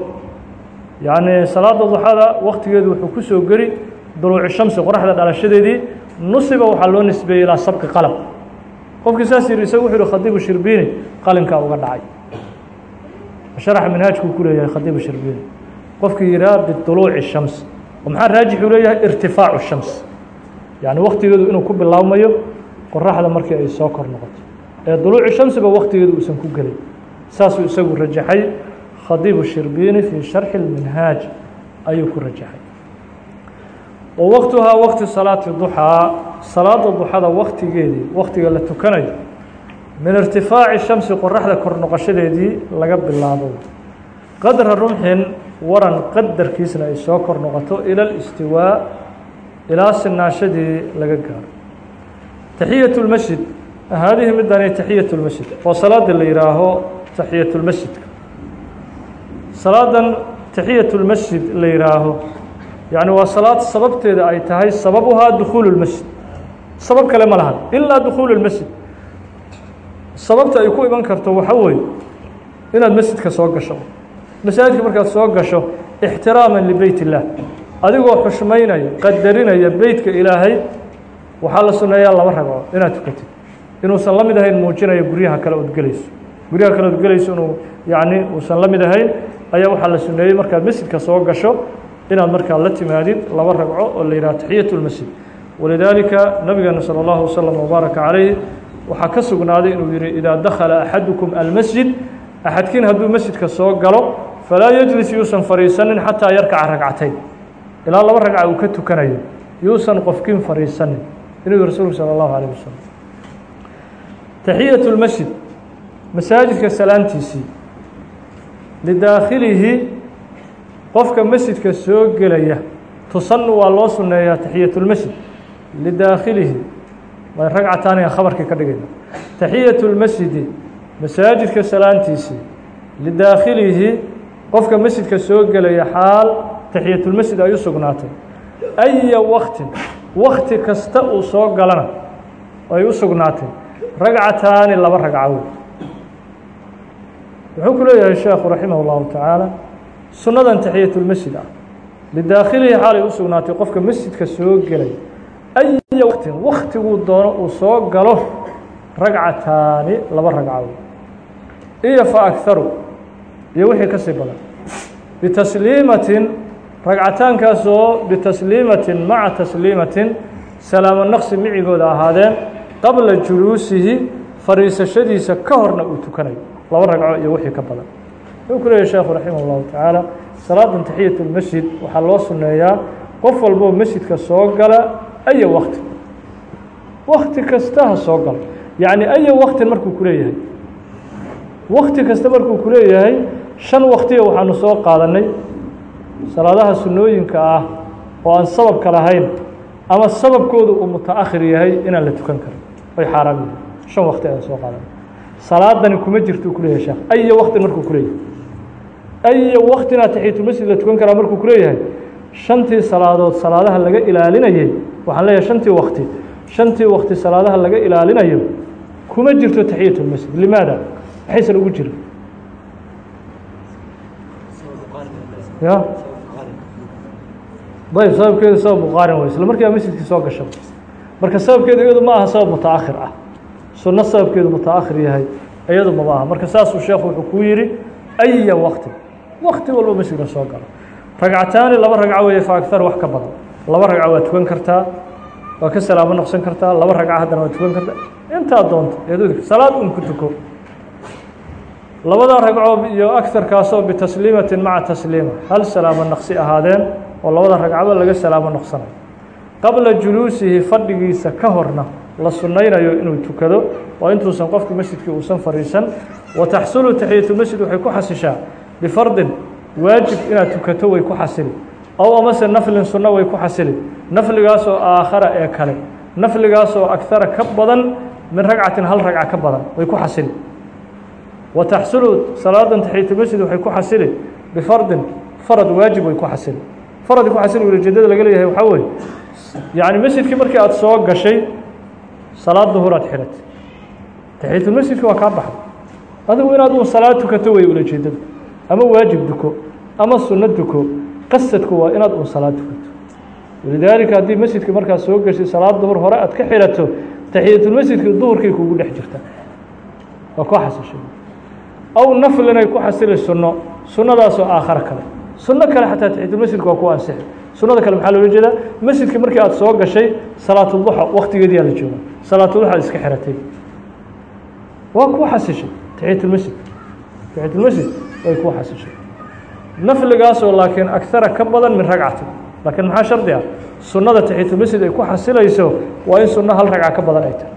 Yacni salaada duxada waktigeedu wuxuu ku soo geli duluuci shamsi qoraxda dhalashadeedii nusiba waxaa loo nisbeeyey ilaa sabqi qalab qofkii saas yihi isagu wuxuu yihi khadiibu shirbiini qalinkaa uga dhacay. Sharaxa minhaajkuu ku leeyahay khadiibu shirbiini. Qofkii yihaa biduluuci shams oo maxaa raajixuu leeyahay? Irtifaacu shams yacni waktigeedu inuu ku bilaabmayo qoraxda markii ay soo kor noqoto ee duluuci shamsiba waktigeedu uusan ku gelin saasuu isagu rajaxay khadiibu shirbiini fii sharxi اlminhaaj ayuu ku rajaxay wa waqtuhaa waqti salaati duxaa salaada duxada waktigeedii waktiga la tukanayo min irtifaaci shamsi qoraxda kor noqoshadeedii laga bilaabo qadra rumxin waran qadarkiisna ay soo kor noqoto ila اlistiwaa ilaa sinaashadii laga gaaro taxiyaة اlmasjid haadihi midani taxiyaة اlmasjid oo salaada la yihaaho taxiyaة اlmasjidka salaadan taxiyaة اlmasjid la yihaaho yani waa salaad sababteeda ay tahay sababuhaa dukhuul اlmasjid sabab kale ma lahan ilaa dukhuul اlmasjid sababta ay ku iman karto waxa weeye inaad masjidka soo gasho masaajidka markaad soo gasho ixtiraama libeyt اllah adigoo xushmaynaya qadarinaya beytka ilaahay waxaa la suneeyaa laba ragco inaad tukatid inuusan la mid ahayn muujinaya guryaha kale ood gelayso guryaha kale ood gelayso inuu yacni uusan la mid ahayn ayaa waxaa la suneeyey markaad masjidka soo gasho inaad markaa la timaadid laba ragco oo la yidhaha taxiyat اlmasjid walidaalika nabigeena salى اllahu waslm wbaaraka calayh waxaa ka sugnaaday inuu yihi idaa dakhala axadukum almasjid axadkiin hadduu masjidka soo galo falaa yejlis yuusan fadhiisanin xataa yarkaca ragcatayn ilaa laba ragca uu ka tukanayo yuusan qofkin fadhiisanin inuu yihi rasuulku salى اllahu alيه wasalam taxiyaة اlmasjid masaajidka salaantiisii lidaakhilihi qofka masjidka soo gelaya tusanu waa loo suneeyaa taxiyaة اlmasjid lidaakhilihi way ragcataaniga khabarkii ka dhigayna taxiyaة اlmasjidi masaajidka salaantiisii lidaakhilihi qofka masjidka soo gelaya xaal taxiyatulmasjid ay u sugnaatay aya waktin wakti kasta uu soo galana ay u sugnaatay ragcataani laba ragcawood wuxuu ku leeyahay sheekhu raximah اllahu tacaala sunnadan taxiyatulmasjid ah. Lidaakhilihi xaalay u sugnaatay qofka masjidka soo gelay. Aya waktin waktiguu doono uu soo galo ragcataani laba ragcawood iyo fa akharu iyo wixii ka sii badan. Bitasliimatin ragcataankaasoo bitasliimatin maca tasliimatin salaamo naqsi micigooda ahaadeen qabla juluusihi fariisashadiisa ka horna uu tukanayo laba ragco iyo wixii ka badan. Wuxuu ku leeyahy sheekhu raximah اllahu tacaala salaadan taxiyat اlmasjid waxaa loo suneeyaa qof walboo masjidka soo gala aya wakti wakti kasta ha soo galo yacni aya waktin markuu ku leeyahay. Wakti kasta markuu ku leeyahay shan waktiga waxaanu soo qaadanay. Salaadaha sunnooyinka ah oo aan sababka lahayn ama sababkoodu uu mutaakhir yahay inaan la tukan karin ay xaaraam. Yihin shan wakti ayaan soo qaadanay salaadani kuma jirto ku leeyahay sheekh. Aya waktin markuu ku leeyahay. Aya waktinaa taxiyatulmasjid la tukan karaa markuu ku leeyahay. Shantii salaadood salaadaha laga ilaalinayay waxaan leeyahay shantii wakti shantii wakti salaadaha laga ilaalinayo kuma jirto taxiyatulmasjid limaada? Maxaysan ugu jirin ya? Ayb sababkeedu sabab muqaarin wey isla. Markiiba masjidkii soo gasha marka sababkeedu iyadu ma aha sabab mutaakhir ah. Sunno sababkeedu mutaakhir yahay iyadu maba aha marka saasuu sheekhu wuxuu kuu yidhi aya waqti. Waqti walba masjidka soo galo. Ragcataani laba ragco weeye fa akar wax ka badan. Laba ragco waa tukan kartaa waa ka salaamo noqsan kartaa. Laba ragco haddana waa tukan kartaa. Intaa doonto eed salaad un ku tuko. Labada ragco iyo agarkaasoo bitasliimatin maca tasliima. Hal salaamo naqsi ahaadeen oo labada ragcaba laga salaamo noqsanayo qabla juluusihi fadhigiisa ka horna la sunnaynayo inuu tukado oo intuusan qofku masjidkii uusan fadhiisan. Wa taxsulu taxiyatulmasjid waxay ku xasishaa bifardin waajib inaad tukato way ku xasili ow amase naflin sunno way ku xasili nafligaasoo aakhara ee kale. Nafligaasoo agara ka badan min ragcatin hal ragca ka badan way ku xasili wa taxsulu salaadan taxiyatulmasjid waxay ku xasili bifardin farad waajib way ku xasili faradi ku xasili ujeedada laga leeyahay waxaa weeye. Yacni masjidkii markii aada soo gashay salaad duhur aad xiratay. Taxiyatulmasjidki waa kaa baxday. Adigu inaad uun salaad tukato wey ulajeedada ama waajib duko ama sunno duko qasadku waa inaad uun salaad tukato. Walidaalika haddii masjidka markaad soo gashay salaad duhur hore aad ka xirato taxiyatulmasjidki duhurkay kugu dhex jirta. Waa ku xasishay aw naflinay ku xasili sunno. Sunnadaasoo aakhara kale sunno kale xataa taxiyatulmasjidka waa ku ansixi. Sunnada kale maxaa loola jeedaa? Masjidkii markii aad soo gashay salaatuduxa waktigeedii aa la jooga salaatuduxa iska xiratay. Waa ku xasishay taxiyatulmasjid taxiyatulmasjid way ku xasishay. Nafligaasoo laakiin agara ka badan min ragcati. Laakiin maxaa shardi ah? Sunnada taxiyatulmasjid ay ku xasilayso waa in sunno hal ragca ka badan ay tahay.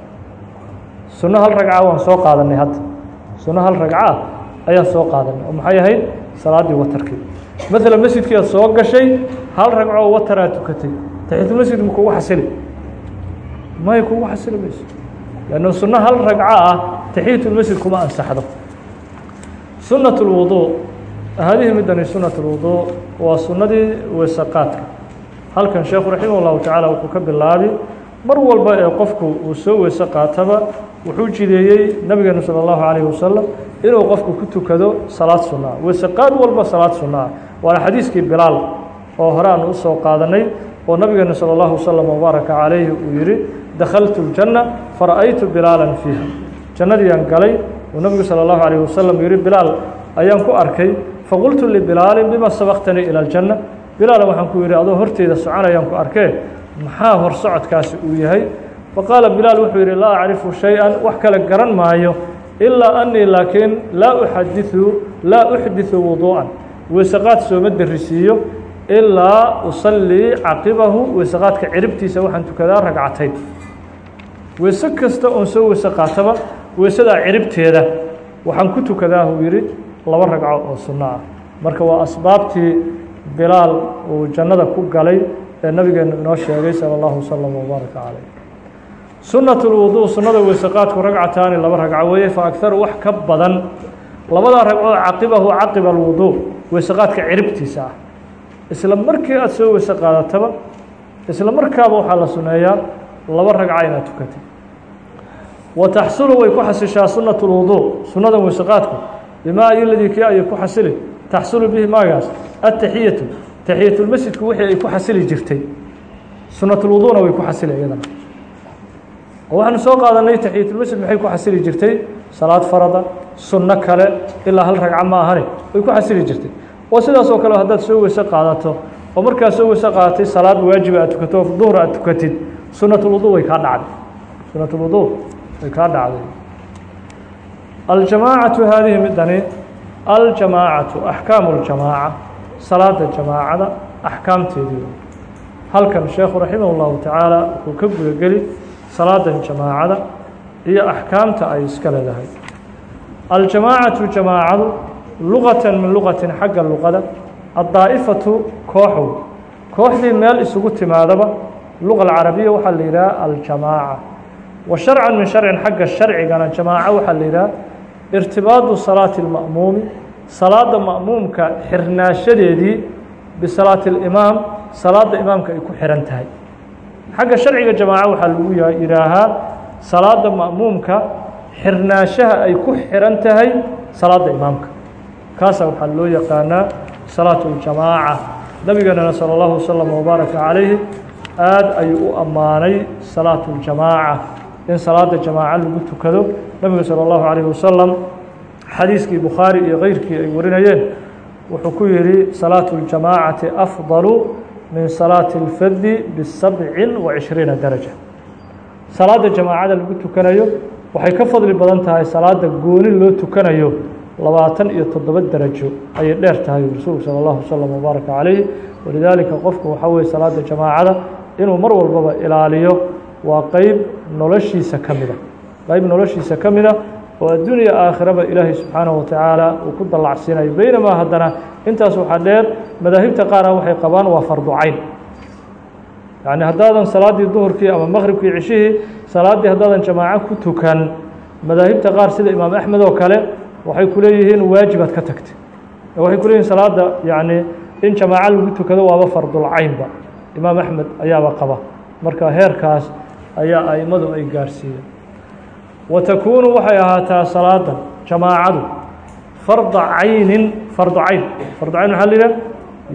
Sunno hal ragca waan soo qaadanay hadda. Sunno hal ragca ayaan soo qaadanay. Oo maxay ahayd? Salaaddii watarkii maala masjidkii aad soo gashay hal ragcoo wataraad tukatay taxiyatulmasjid ma kugu xasili may kugu xasili mayso lanno sunno hal ragco ah taxiyatulmasjid kuma ansaxdo sunaة اlwuضuء hadihi midani sunaة اlwuضuء waa sunnadii weesaqaadka halkan sheekhu raximah اllahu tacaala wuxuu ka bilaabi mar walba ee qofku uu soo weese qaataba wuxuu jideeyey nabigeenu salى اllahu عalيه wasalam inuu qofku ku tukado salaad sunna ah weesaqaad walba salaad sunna ah waana xadiiskii bilaal oo hore aanu usoo qaadanay oo nabigeenu salى اllahu wasalam wbaaraka calayhi uu yihi dakhaltu اljanna fara'aytu bilaalan fiiha jannadiiaan galay uu nabigu salى اllahu عalيه wasalam yihi bilaal ayaan ku arkay faqultu libilaalin bima sabaqtanii ilى اljanna bilaal waxaan ku yihi adoo horteeda soconayaan ku arkee maxaa hor socodkaasi uu yahay faqaala bilaal wuxuu yihi laa acrifu shay-an wax kale garan maayo ilaa anii laakiin laa uxadiثu laa uxdiثu wuduu'an weysaqaad sooma darisiiyo ilaa usallii caqibahu weysaqaadka ciribtiisa waxaan tukadaa ragcatayn. Weyse kasta oon soo weyse qaataba weysadaa ciribteeda waxaan ku tukadaa uu yidhi laba ragco oo sunno ah. Marka waa asbaabtii bilaal uu jannada ku galay ee nabigeenu inoo sheegay sala allahu wasalam wabaaraka calayh. Sunnat lwuduu sunnada weysaqaadku ragcataani laba ragco weeye fa agaru wax ka badan labadaa ragcood caqibahu caqiba alwuduu weeseqaadka ciribtiisa ah. Isla markii aad soo weyse qaadataba isla markaaba waxaa la suneeyaa laba ragca inaad tukatay wa taxsulu way ku xasishaa sunat اlwudu sunnadan weyseqaadku bimaa yoladii kii ayay ku xasili taxsulu bihi maagaas ataxiyatu taxiyatulmasjidku wixii ay ku xasili jirtay. Sunatulwuduna way ku xasili iyadana. Waxaanu soo qaadanay taxiyatulmasjid maxay ku xasili jirtay salaad farada sunno kale ilaa hal ragco ma ahane way ku xasili jirtay. Oo sidaas kale haddaad soo weyse qaadato oo markaad soo weyse qaadatay salaad waajiba aad tukato duhur aad tukatid sunatulwudu way kaa dhacday. Sunatulwudu way kaa dhacday. Aljamaacatu haadihi midani aljamaacatu axkaamu اljamaaca salaada jamaacada axkaamteedii halkan sheekhu raximah اllahu tacaala wuxuu ka gudageli salaadan jamaacada iyo axkaamta ay iska leedahay aljamaacatu jamaacadu luqatan min luqatin xagga luqada addaa'ifatu kooxow kooxdii meel isugu timaadaba luqa alcarabiya waxaa la yidhaha aljamaaca wa sharcan min sharcin xagga sharcigana jamaaco waxaa la yidhaha irtibaadu salaati اlma'muumi salaada ma'muumka xirnaashadeedii bisalaati اlimaam salaada imaamka ay ku xihan tahay xagga sharciga jamaaco waxaa lagu yidhaahaa salaada ma'muumka xirnaashaha ay ku xihan tahay salaada imaamka kaasa waxaa loo yaqaanaa salaatu اljamaaca nabigeenana salى اllahu waslm wbaaraka calayhi aad ayuu u ammaanay salaatu اljamaaca in salaada jamaaco lagu tukado nebigu salى اllahu عalيه wasalam xadiiskii bukhaari iyo keyrkii ay warinayeen wuxuu ku yihi salaaة اljamaacati afضalu min salaati اlfadi bisabci wa cishriina daraja salaada jamaacada lagu tukanayo waxay ka fadli badan tahay salaada gooni loo tukanayo labaatan iyo toddoba darajo. Ayay dheer tahay rasuulku sala allahu wasalam wbaaraka calayh walidaalika qofku waxaa weeye salaada jamaacada inuu mar walbaba ilaaliyo waa qeyb noloshiisa ka mida qeyb noloshiisa ka mida oo adduuniya aakhiraba ilaahay subxaanahu watacaala uu ku dallacsiinayo beynamaa haddana intaas waxaa dheer madaahibta qaara ah waxay qabaan waa farducayn yacni haddaadan salaaddii duhurkii ama maqhribkii cishihii salaaddii haddaadan jamaaco ku tukan madaahibta qaar sida imaam axmed oo kale waxay ku leeyihiin waajibaad ka tagtay. Waxay ku leeyihiin salaadda yacni in jamaaco lagu tukado waaba fardulcaynba imaam axmed ayaaba qaba. Marka heerkaas ayaa a'immadu ay gaarsiiyeen. Wa takuunu waxay ahaataa salaada jamaacadu farda caynin fardu cayn. Maxaa la yidhaha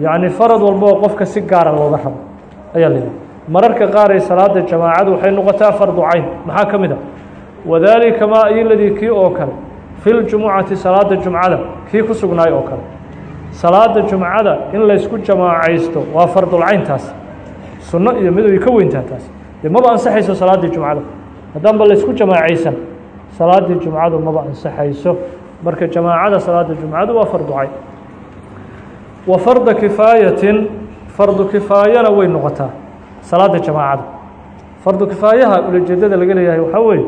yacni farad walba oo qofka si gaara looga rabo ayaa la yidhaha mararka qaaray salaada jamaacadu waxay noqotaa fardu cayn. Maxaa ka mid a wadaalika maa iyoladii kii oo kale. Fi ljumucati salaada jumcada kii ku sugnaay oo kale. Salaada jumcada in laysku jamaacaysto waa fardulcayntaas sunno iyo mid ay ka weyntaha taas. Dee maba ansaxayso salaaddii jumcada? Haddaanba laysku jamaacaysan salaaddii jumcadu maba ansaxayso. Marka jamaacada salaada jumcadu waa fardu cayn. Wa farda kifaayatin fardu kifaayana way noqotaa salaada jamaacada fardu kifaayaha ulajeedada laga leeyahay waxaa weeye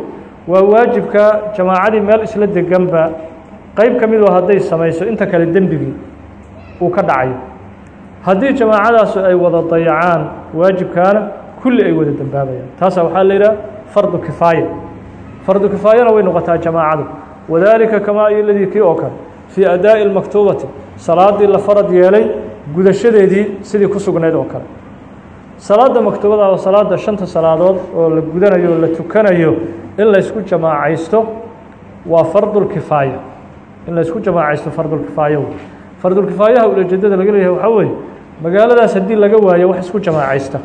waa waajibka jamaacadii meel isla deganba qeyb ka midoo hadday samayso inta kale dembigii uu ka dhacayo. Haddii jamaacadaasu ay wada dayacaan waajibkaana kulli ay wada dembaabayaan taasaa waxaa la yidhaha fardu kifaaya fardu kifaayana way noqotaa jamaacadu. Wadaalika kamaa iyo ladii kii oo kale fii adaa'i اlmaktuubati salaaddii la farad yeelay gudashadeedii sidii ku sugnayd oo kale. Salaada maktuubada oo salaada shanta salaadood oo la gudanayo o la tukanayo in laysku jamaacaysto waa fardulkifaaya in laysku jamaacaysto fardulkifaayo fardulkifaayaha ulajeedada laga leeyahay waxaa weeye magaaladaas haddii laga waayo wax isku jamaacaysta.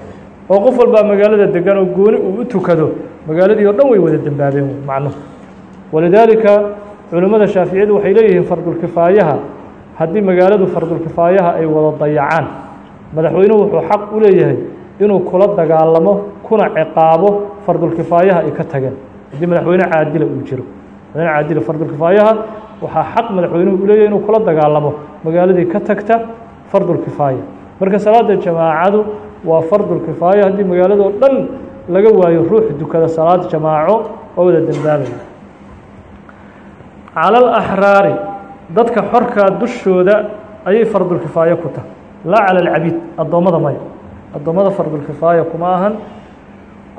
Oo qof walbaa magaalada degan oo gooni uu u tukado magaaladii oo dhan way wada dembaabeen macnuhu walidaalika culimmada shaaficiyadu waxay leeyihiin fardulkifaayaha haddii magaaladu fardulkifaayaha ay wada dayacaan madaxweynuhu wuxuu xaq u leeyahay inuu kula dagaalamo kuna ciqaabo fardulkifaayaha ay ka tageen. Haddii madaxweyne caadila uu jiro. Madaxweyne caadila fardulkifaayaha waxaa xaq madaxweynuhu u leeyahay inuu kula dagaalamo magaaladii ka tagta fardulkifaaya. Marka salaada jamaacadu waa fardulkifaaya haddii magaalado dhan laga waayo ruux dukada salaad jamaaco oo wada dembaabaya cala alaxraari dadka xorkaa dushooda ayay fardulkifaayo ku tahay laa cala alcabiid addoommada maya. Addoommada fardulkifaaya kuma ahan.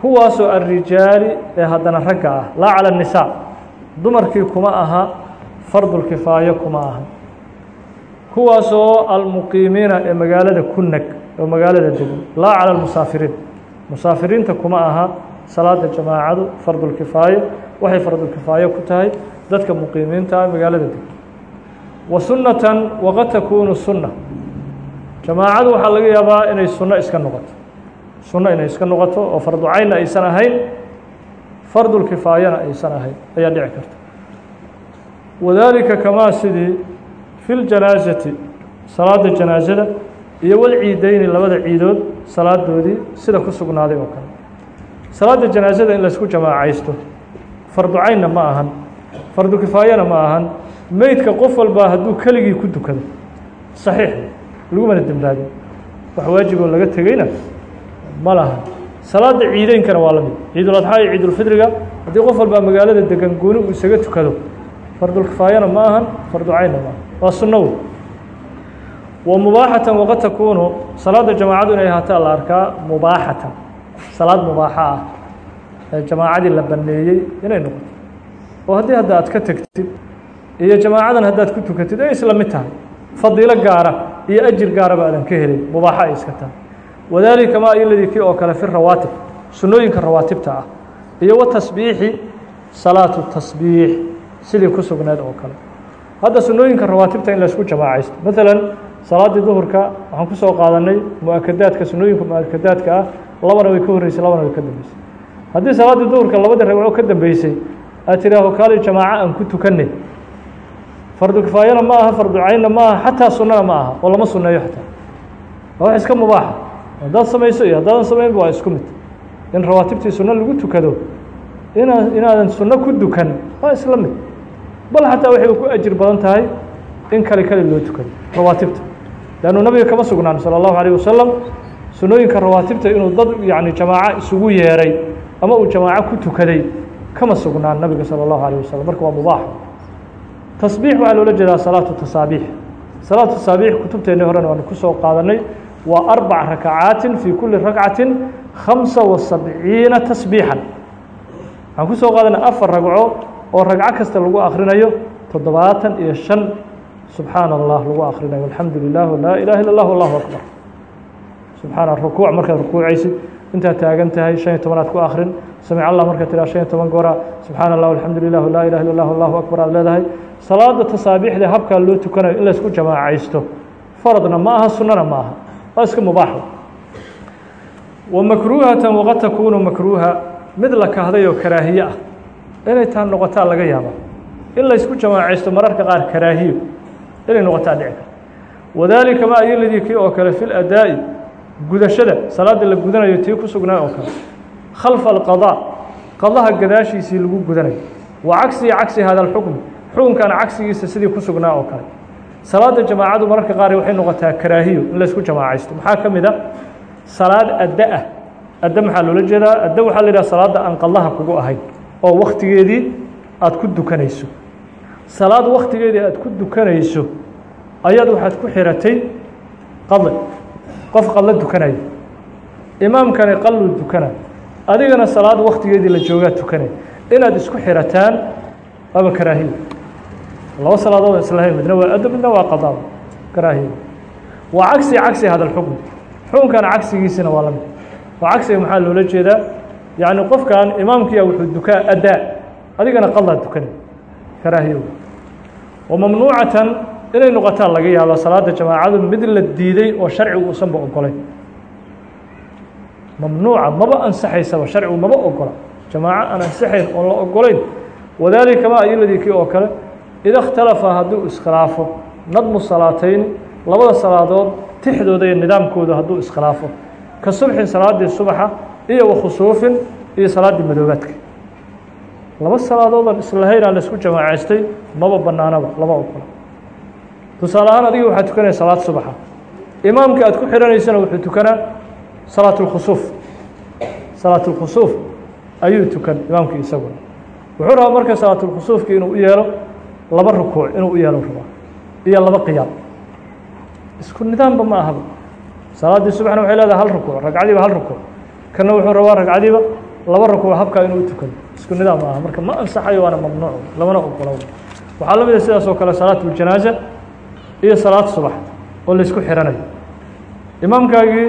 Kuwaasoo alrijaali ee haddana ragga ah. Laa cala annisaa dumarkii kuma aha fardulkifaayo kuma ahan. Kuwaasoo almuqiimiina ee magaalada ku nag oo magaalada degan laa cala almusaafiriin musaafiriinta kuma aha. Salaada jamaacadu fardulkifaayo waxay fardulkifaayo ku tahay. Dadka muqiimiinta ah magaalada degan wa sunnatan waqad takuunu sunna. Jamaacadu waxaa laga yaabaa inay sunno iska noqoto. Sunno inay iska noqoto oo fardu caynna aysan ahayn fardulkifaayana aysan ahayn ayaa dhici karta. Wadaalika kamaa sidii fi ljanaasati salaada janaasada iyo walciideyni labada ciidood salaadoodii sida ku sugnaaday oo kale. Salaada janaasada in laysku jamaacaysto fardu caynna ma ahan fardu kifaayana ma ahan meydka qof walbaa hadduu keligii ku dukado saxiix lagumana dembaabin wax waajiboo laga tegeyna ma laha. Salaada ciideynkana waa la mid. Ciiduladxaa iyo ciidulfidriga haddii qof walbaa magaalada degan gooni uu isaga tukado fardulkifaayana ma ahan fardu caynna ma ahan. Waa sunno wey wa mubaaxatan waqad takuunu salaada jamaacadu inay ahaataa la arkaa mubaaxatan salaad mubaaxa ah ee jamaacadii la baneeyey inay noqoto. Oo haddii hadda aad ka tegtid iyo jamaacadan haddaad ku tukatid ay isla mid tahay fadiilo gaara iyo ajir gaaraba aadan ka helin mubaaxo ay iska tahay. Wadaalika maa iladii kii oo kale fi rawaatib sunnooyinka rawaatibta ah iyo wa salaatu tasbiix sidii ku sugneed oo kale. Hadda sunnooyinka rawaatibta in laysku jamaacaysto maalan salaaddii duhurka waxaan ku soo qaadanay mu'akadaadka sunnooyinka mu'akadaadka ah labana way ka horreysay labana way ka dambeysay. Haddii salaaddii duhurka labadii ragco ka dambeysay aad tidhaaho kaali jamaaco aan ku tukanay fardu kifaayana ma aha fardu caynna ma aha xataa sunnana ma aha oo lama sunneeyo xataa. Waa wax iska mubaaxa. Haddaad samayso iyo haddaadan samaynba waa isku mid. In rawaatibtii sunno lagu tukado ina inaadan sunno ku dukan waa isla mid. Bal xataa waxayba ku ajir badan tahay in kali kali loo tukado rawaatibta. Leannu nabiga kama sugnaan salى allahu alayh wasalam sunnooyinka rawaatibta inuu dad yani jamaaco isugu yeeray ama uu jamaaco ku tukaday kama sugnaan nabiga salى allahu alayh wasalam marka waa mubaax tasbiix waxaa loola jeedaa salaatu tasaabiix. Salaatu tasaabiix kutubteennii horena waanu ku soo qaadanay. Waa arbac rakacaatin fii kuli rakcatin khamsa wa sabciina tasbiixan. Waxaan ku soo qaadanay afar ragco oo ragco kasta lagu akhrinayo toddobaatan iyo shan. Subxaana allah lagu akhrinayo alxamdu lilah laa ilaha illa اllah allahu akbar. Subxaana rukuuc markaad rukuucaysid intaad taagan tahay shan iyo tobanaad ku akrin samic allah markaad tiraa shan iyo toban goora. Subxaana allah alxamdu lilah laa ilaha illa اllah allahu akbar aad leedahay. Salaada tasaabiixda habkaa loo tukanayo in laysku jamaacaysto faradna ma aha sunnana ma aha waa iska mubaaxa wa makruuhatan waqad takuunu makruuha mid la kahday oo karaahiye ah inay taa noqotaa laga yaaba in laysku jamaacaysto mararka qaar karaahiyo inay noqotaa dhici karta wadaalika ma ayoladii kii oo kale fi ladaa'i gudashada salaada la gudanayo tii ku sugnaa oo kale. Khalfa alqadaa qadaha gadaashiisii lagu gudanayo wa cagsihi cagsi hada alxukm xukunkana cagsigiisa sidii ku sugnaa oo kale. Salaada jamaacadu mararka qaar waxay noqotaa karaahiyo in laysku jamaacaysto. Maxaa ka mid a salaad adda ah. Adda maxaa loola jeedaa? Adda waxaa la yidhaha salaadda aan qadaha kugu ahayn oo waktigeedii aada ku dukanayso. Salaad waktigeedii aada ku dukanayso ayaad waxaad ku xiratay qadli qof qadlo tukanayo imaamkani qalluu tukanayo adigana salaad waktigeedii la joogaa tukanay inaad isku xirataan waaba karaahiya laba salaadood islahayn midna waa addo midna waa qadaa karaahiya waa cagsi cagsi hada alxukm xukunkana cagsigiisina waa la waa cagsiga maxaa loola jeedaa? Yacni qofkan imaamkiya wuxuu dukaa addaa. Adigana qadlaa tukanay karaahiyo wa mamnuucatan inay noqotaan laga yaaba salaada jamaacadu mid la diiday oo sharcigu uusanba ogolayn mamnuuca maba ansaxaysaba sharcigu maba ogola. Jamaaco aan ansaxayn oon la ogolayn wadaalika ma ayoladii kii oo kale. Ida ikhtalafa hadduu iskhilaafo nadmu salaatayn labada salaadood tixdooda iyo nidaamkooda hadduu iskhilaafo. Ka subxin salaaddii subaxa iyo wa khusuufin iyo salaaddii madoobaadka. Laba salaadoodaan islahayn aan la isku jamaacaystay maba banaanaba lama ogola tusaale ahaan adiga waxaad tukanaya salaad subaxa. Imaamka aad ku xihanaysana wuxuu tukanaa salaat اlkhusuuf salaat ayuu tukan imaamkii isaguna wuxuu rabaa marka salaatulkhusuufki inuu u yeelo laba rukuuc inuu u yeelo rabaa iyo laba qiyaam. Isku nidaamba ma ahaba. Salaaddii subaxna waxay leedahay hal rukuuc ragcadiiba hal rukuuc. Kana wuxuu rabaa ragcadiiba laba rukuuc habkaa inuu u tukado isku nidaam ma aha. Marka ma ansaxayo waana mamnuuc lamana ogolo waxaa la mid a sidaas oo kale salaat iyo salaad subax oo laysku xihanayo imaamkaagii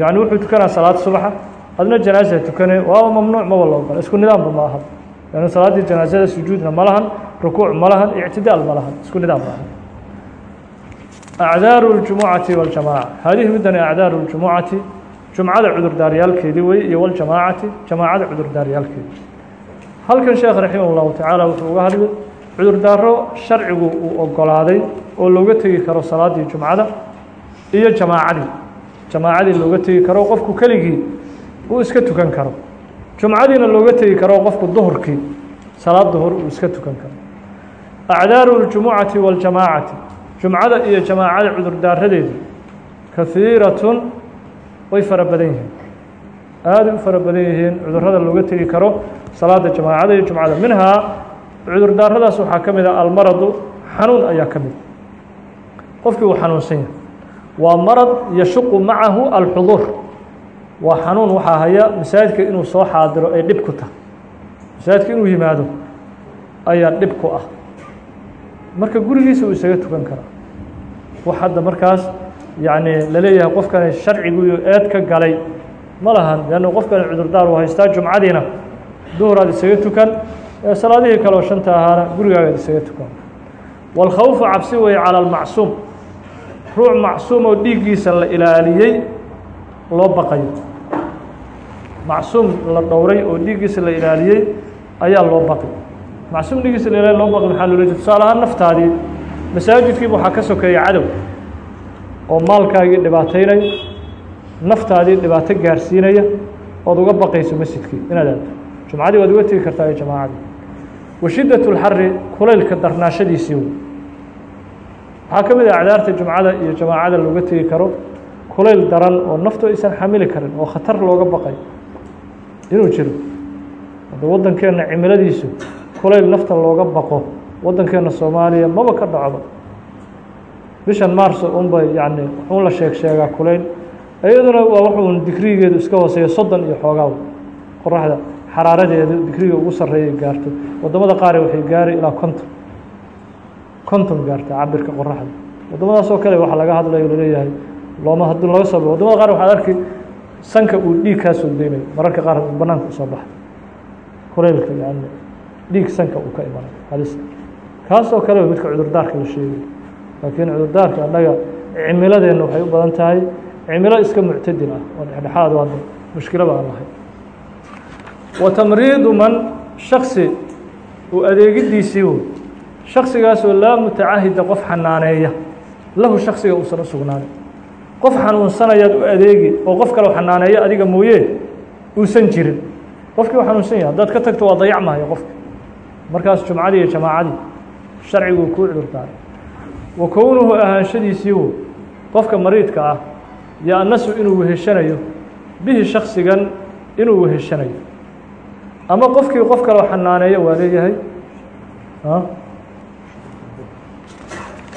yani wuxuu tukanaa salaad subaxa adna janaaza tukane waaba mamnuuc maba la ogola isku nidaamba ma aha لأن صلاaدii جناaزada سuجuudna ma lahan ركوuع ma lahan اعتidاaل ma lahan isku nidaam ma aha أعdاaر الجuمuعaةi والجamاعة hadihi midani أعdاaر الجuمuعaةi جuمcada cudurdaaryaalkeedii wey iyo والجamاعaةi جamاacada cudurdaaryaalkeedi halkan sheekh raximه الlahu taعaalى wuxuu uga hadlay cudurdaaro sharcigu uu ogolaaday oo looga tegi karo salaadii jumcada iyo jamaacadii. Jamaacadii looga tegi karo qofku keligii uu iska tukan karo. Jumcadiina looga tegi karo qofku duhurkii salaad duhur uu iska tukan karo. Acdaaru اljumucati waاljamaacati jumcada iyo jamaacada cudurdaaradeedu kahiiratun way fara badan yihiin. Aaday u fara badan yihiin cudurrada looga tegi karo salaada jamaacada iyo jumcada. Minhaa cudurdaaradaas waxaa ka mid ah almaradu xanuun ayaa ka mid. Qofkii uu xanuunsan yahay. Waa marad yashuqu macahu alxuduur. Waa xanuun waxaa haya masaajidka inuu soo xaadiro ay dhib ku tahay. Masaajidka inuu yimaado ayaa dhib ku ah. Marka gurigiisa uu isaga tukan karaa wax hadda markaas yacni la leeyahay qofkani sharciguiyo eed ka galay. Ma lahan leanna qofkani cudurdaar uu haystaa jumcadiina. Duhuraad isaga tukan salaadihii kaleo shanta ahaana gurigaagaad isaga tukan. Walkhawfu cabsi weeye calى almacsuum ruux macsuum oo dhiiggiisa la ilaaliyey loo baqayo. Macsuum la dhowray oo dhiiggiisa la ilaaliyey ayaa loo baqi. Macsuum dhiiggiisa la ilaaliy loo baqi maxaa loola jeeda tusaale ahaan naftaadii masaajidkiiba waxaa ka sokeeyay cadow oo maalkaagii dhibaataynaya naftaadii dhibaato gaarsiinaya ood uga baqayso masjidkii inaad aado. Jumcadii waad uga tegi kartaa iyo jamaacadii wa shiddat اlxari kulaylka darnaashadiisii wey waxaa ka mid ah acdaarta jumcada iyo jamaacada looga tegi karo kulayl daran oo naftu aysan xamili karin oo khatar looga baqay inuu jiro. Hadda waddankeenna cimiladiisu kulayl nafta looga baqo waddankeenna soomaaliya maba ka dhacdo. Bishan maarso unba yacni wuxuun la sheeg sheegaa kulayl iyaduna waa wuxuun digrigeedu iska hooseeya soddon iyo xoogaa qoraxda xaraaradeedu digriga ugu sarreeyay gaarto. Waddamada qaar waxay gaaray ilaa konton. Konton gaarta cabirka qoraxda waddamadaasoo kale waxa laga hadlayo la leeyahay looma haddii laga soo bao waddamada qaar waxaad arki sanka uu dhiig kaa soo deynayo mararka qaar banaanka u soo baxa kulaylka yani dhiig sanka uu ka imanayo halis. Kaasoo kale midka cudurdaarka la sheegay. Laakiin cudurdaarka annaga cimiladeenna waxay u badan tahay. Cimilo iska muctadil ah. Oo dhexdhexaad hadda mushkilaba aan lahayn wa tamriidu man shaksi uu adeegidiisii wey shaksigaasoo laa mutacahida qof xanaaneeya. Lahu shaksiga uusan u sugnaanin. Qof xanuunsanayaad u adeegi oo qof kale xanaaneeya adiga mooye uusan jirin. Qofkii u xanuunsan yahay haddaad ka tagto waa dayacmahayo qofki markaas jumcadii iyo jamaacadii sharciguu kuu cudurdaaray wa kownuhu ahaanshadiisii wo qofka mariidka ah yo annasu inuu weheshanayo bihi shaksigan inuu weheshanayo ama qofkii qof kaleo xanaaneeya waa leeyahay.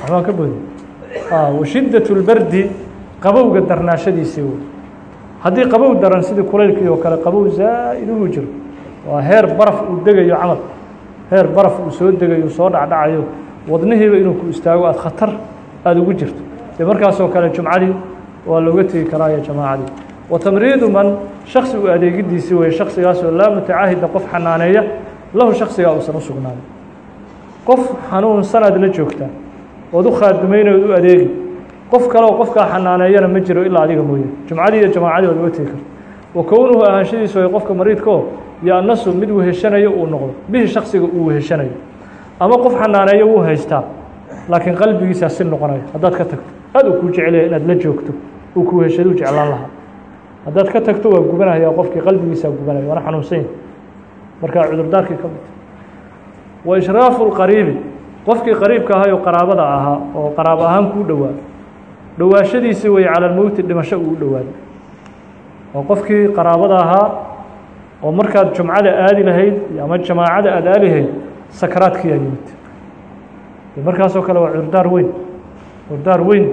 Waxbaan ka boodi washiddaة اlbardi qabowga darnaashadiisii wey haddii qabow daran sidii kulaylkii oo kale qabow zaa'id ugu jiro. Waa heer baraf uu degayo camal. Heer baraf uu soo degayo soo dhacdhacayo. Wadnihiiba inuu ku istaago aad khatar aada ugu jirto. Dee markaasoo kale jumcadii waa looga tegi karaa jamaacadii wa tamriidu man shaksi u adeegidiisii weye shaksigaasoo laa mutacaahida qof xanaaneeya lahu shaksigaa uusan u sugnaanin qof xanuunsanaad la joogtaa ood u khaadimaynayood u adeegi qof kale oo qofkaa xanaaneeyana ma jiro ilaa adiga mooye. Jumcadii iyo jamaacadii waad uga tegi karta wa kownuhu ahaanshadiisu way qofka mariidkaoo yo annasu mid weheshanayo uu noqdo. Bihi shaksiga uu weheshanayo. Ama qof xanaaneeyo wuu haystaa laakiin qalbigiisaa si noqonayo haddaad ka tagto aad uu kuu jecelyahay inaad la joogto uu ku weheshaduu jeclaan lahaa haddaad ka tagto waa gubanaya qofkii qalbigiisaa gubanaya waana xanuunsan yahi markaa cudurdaarkii ka mid. Wa ishraafu lqariibi qofkii qariibka ahayoo qaraabada ahaa oo qaraab ahaan kuu dhowaa dhowaashadiisii way cala lmowti dhimasho uu dhowaaday oo qofkii qaraabada ahaa oo markaad jumcada aadi lahayd ama jamaacada aada aadi lahayd sakaraadkiyaa yimid. Markaasoo kale waa cudurdaar weyn. Cudurdaar weyn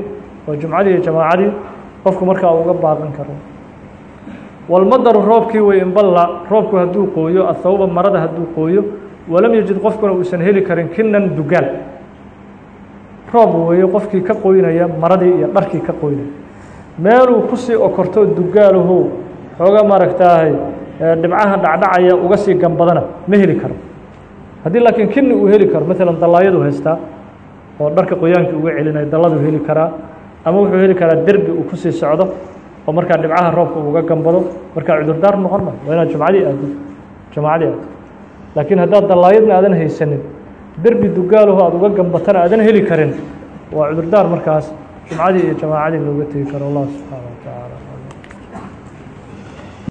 oo jumcadii iyo jamaacadii qofku markaa uga baaqan karo walmadaru roobkii way imballa roobku hadduu qooyo athawba marada hadduu qooyo walam yajid qofkuna uusan heli karin kinan dugaal. Roob weeye qofkii ka qoynaya maradii iyo dharkii ka qoynaya. Meeluu ku sii okorto dugaalahu xooga maaragtaahay dhibcaha dhacdhacaya uga sii gambadana ma heli karo. Haddii laakiin kini uu heli karo maalan dallaayadu haystaa oo dharka qoyaankii uga celinaya dalladuu heli karaa ama wuxuu heli karaa derbi uu ku sii socdo oo markaa dhibcaha roobka uga gambado markaa cudurdaar noqon mayo waa inaad jumcadii aado jamaacadii aado. Laakiin haddaad dallaayadna aadan haysanin derbi dugaalaho aad uga gambatana aadan heli karin waa cudurdaar markaas jumcadii iyo jamaacadii looga tegi karo allah subxaana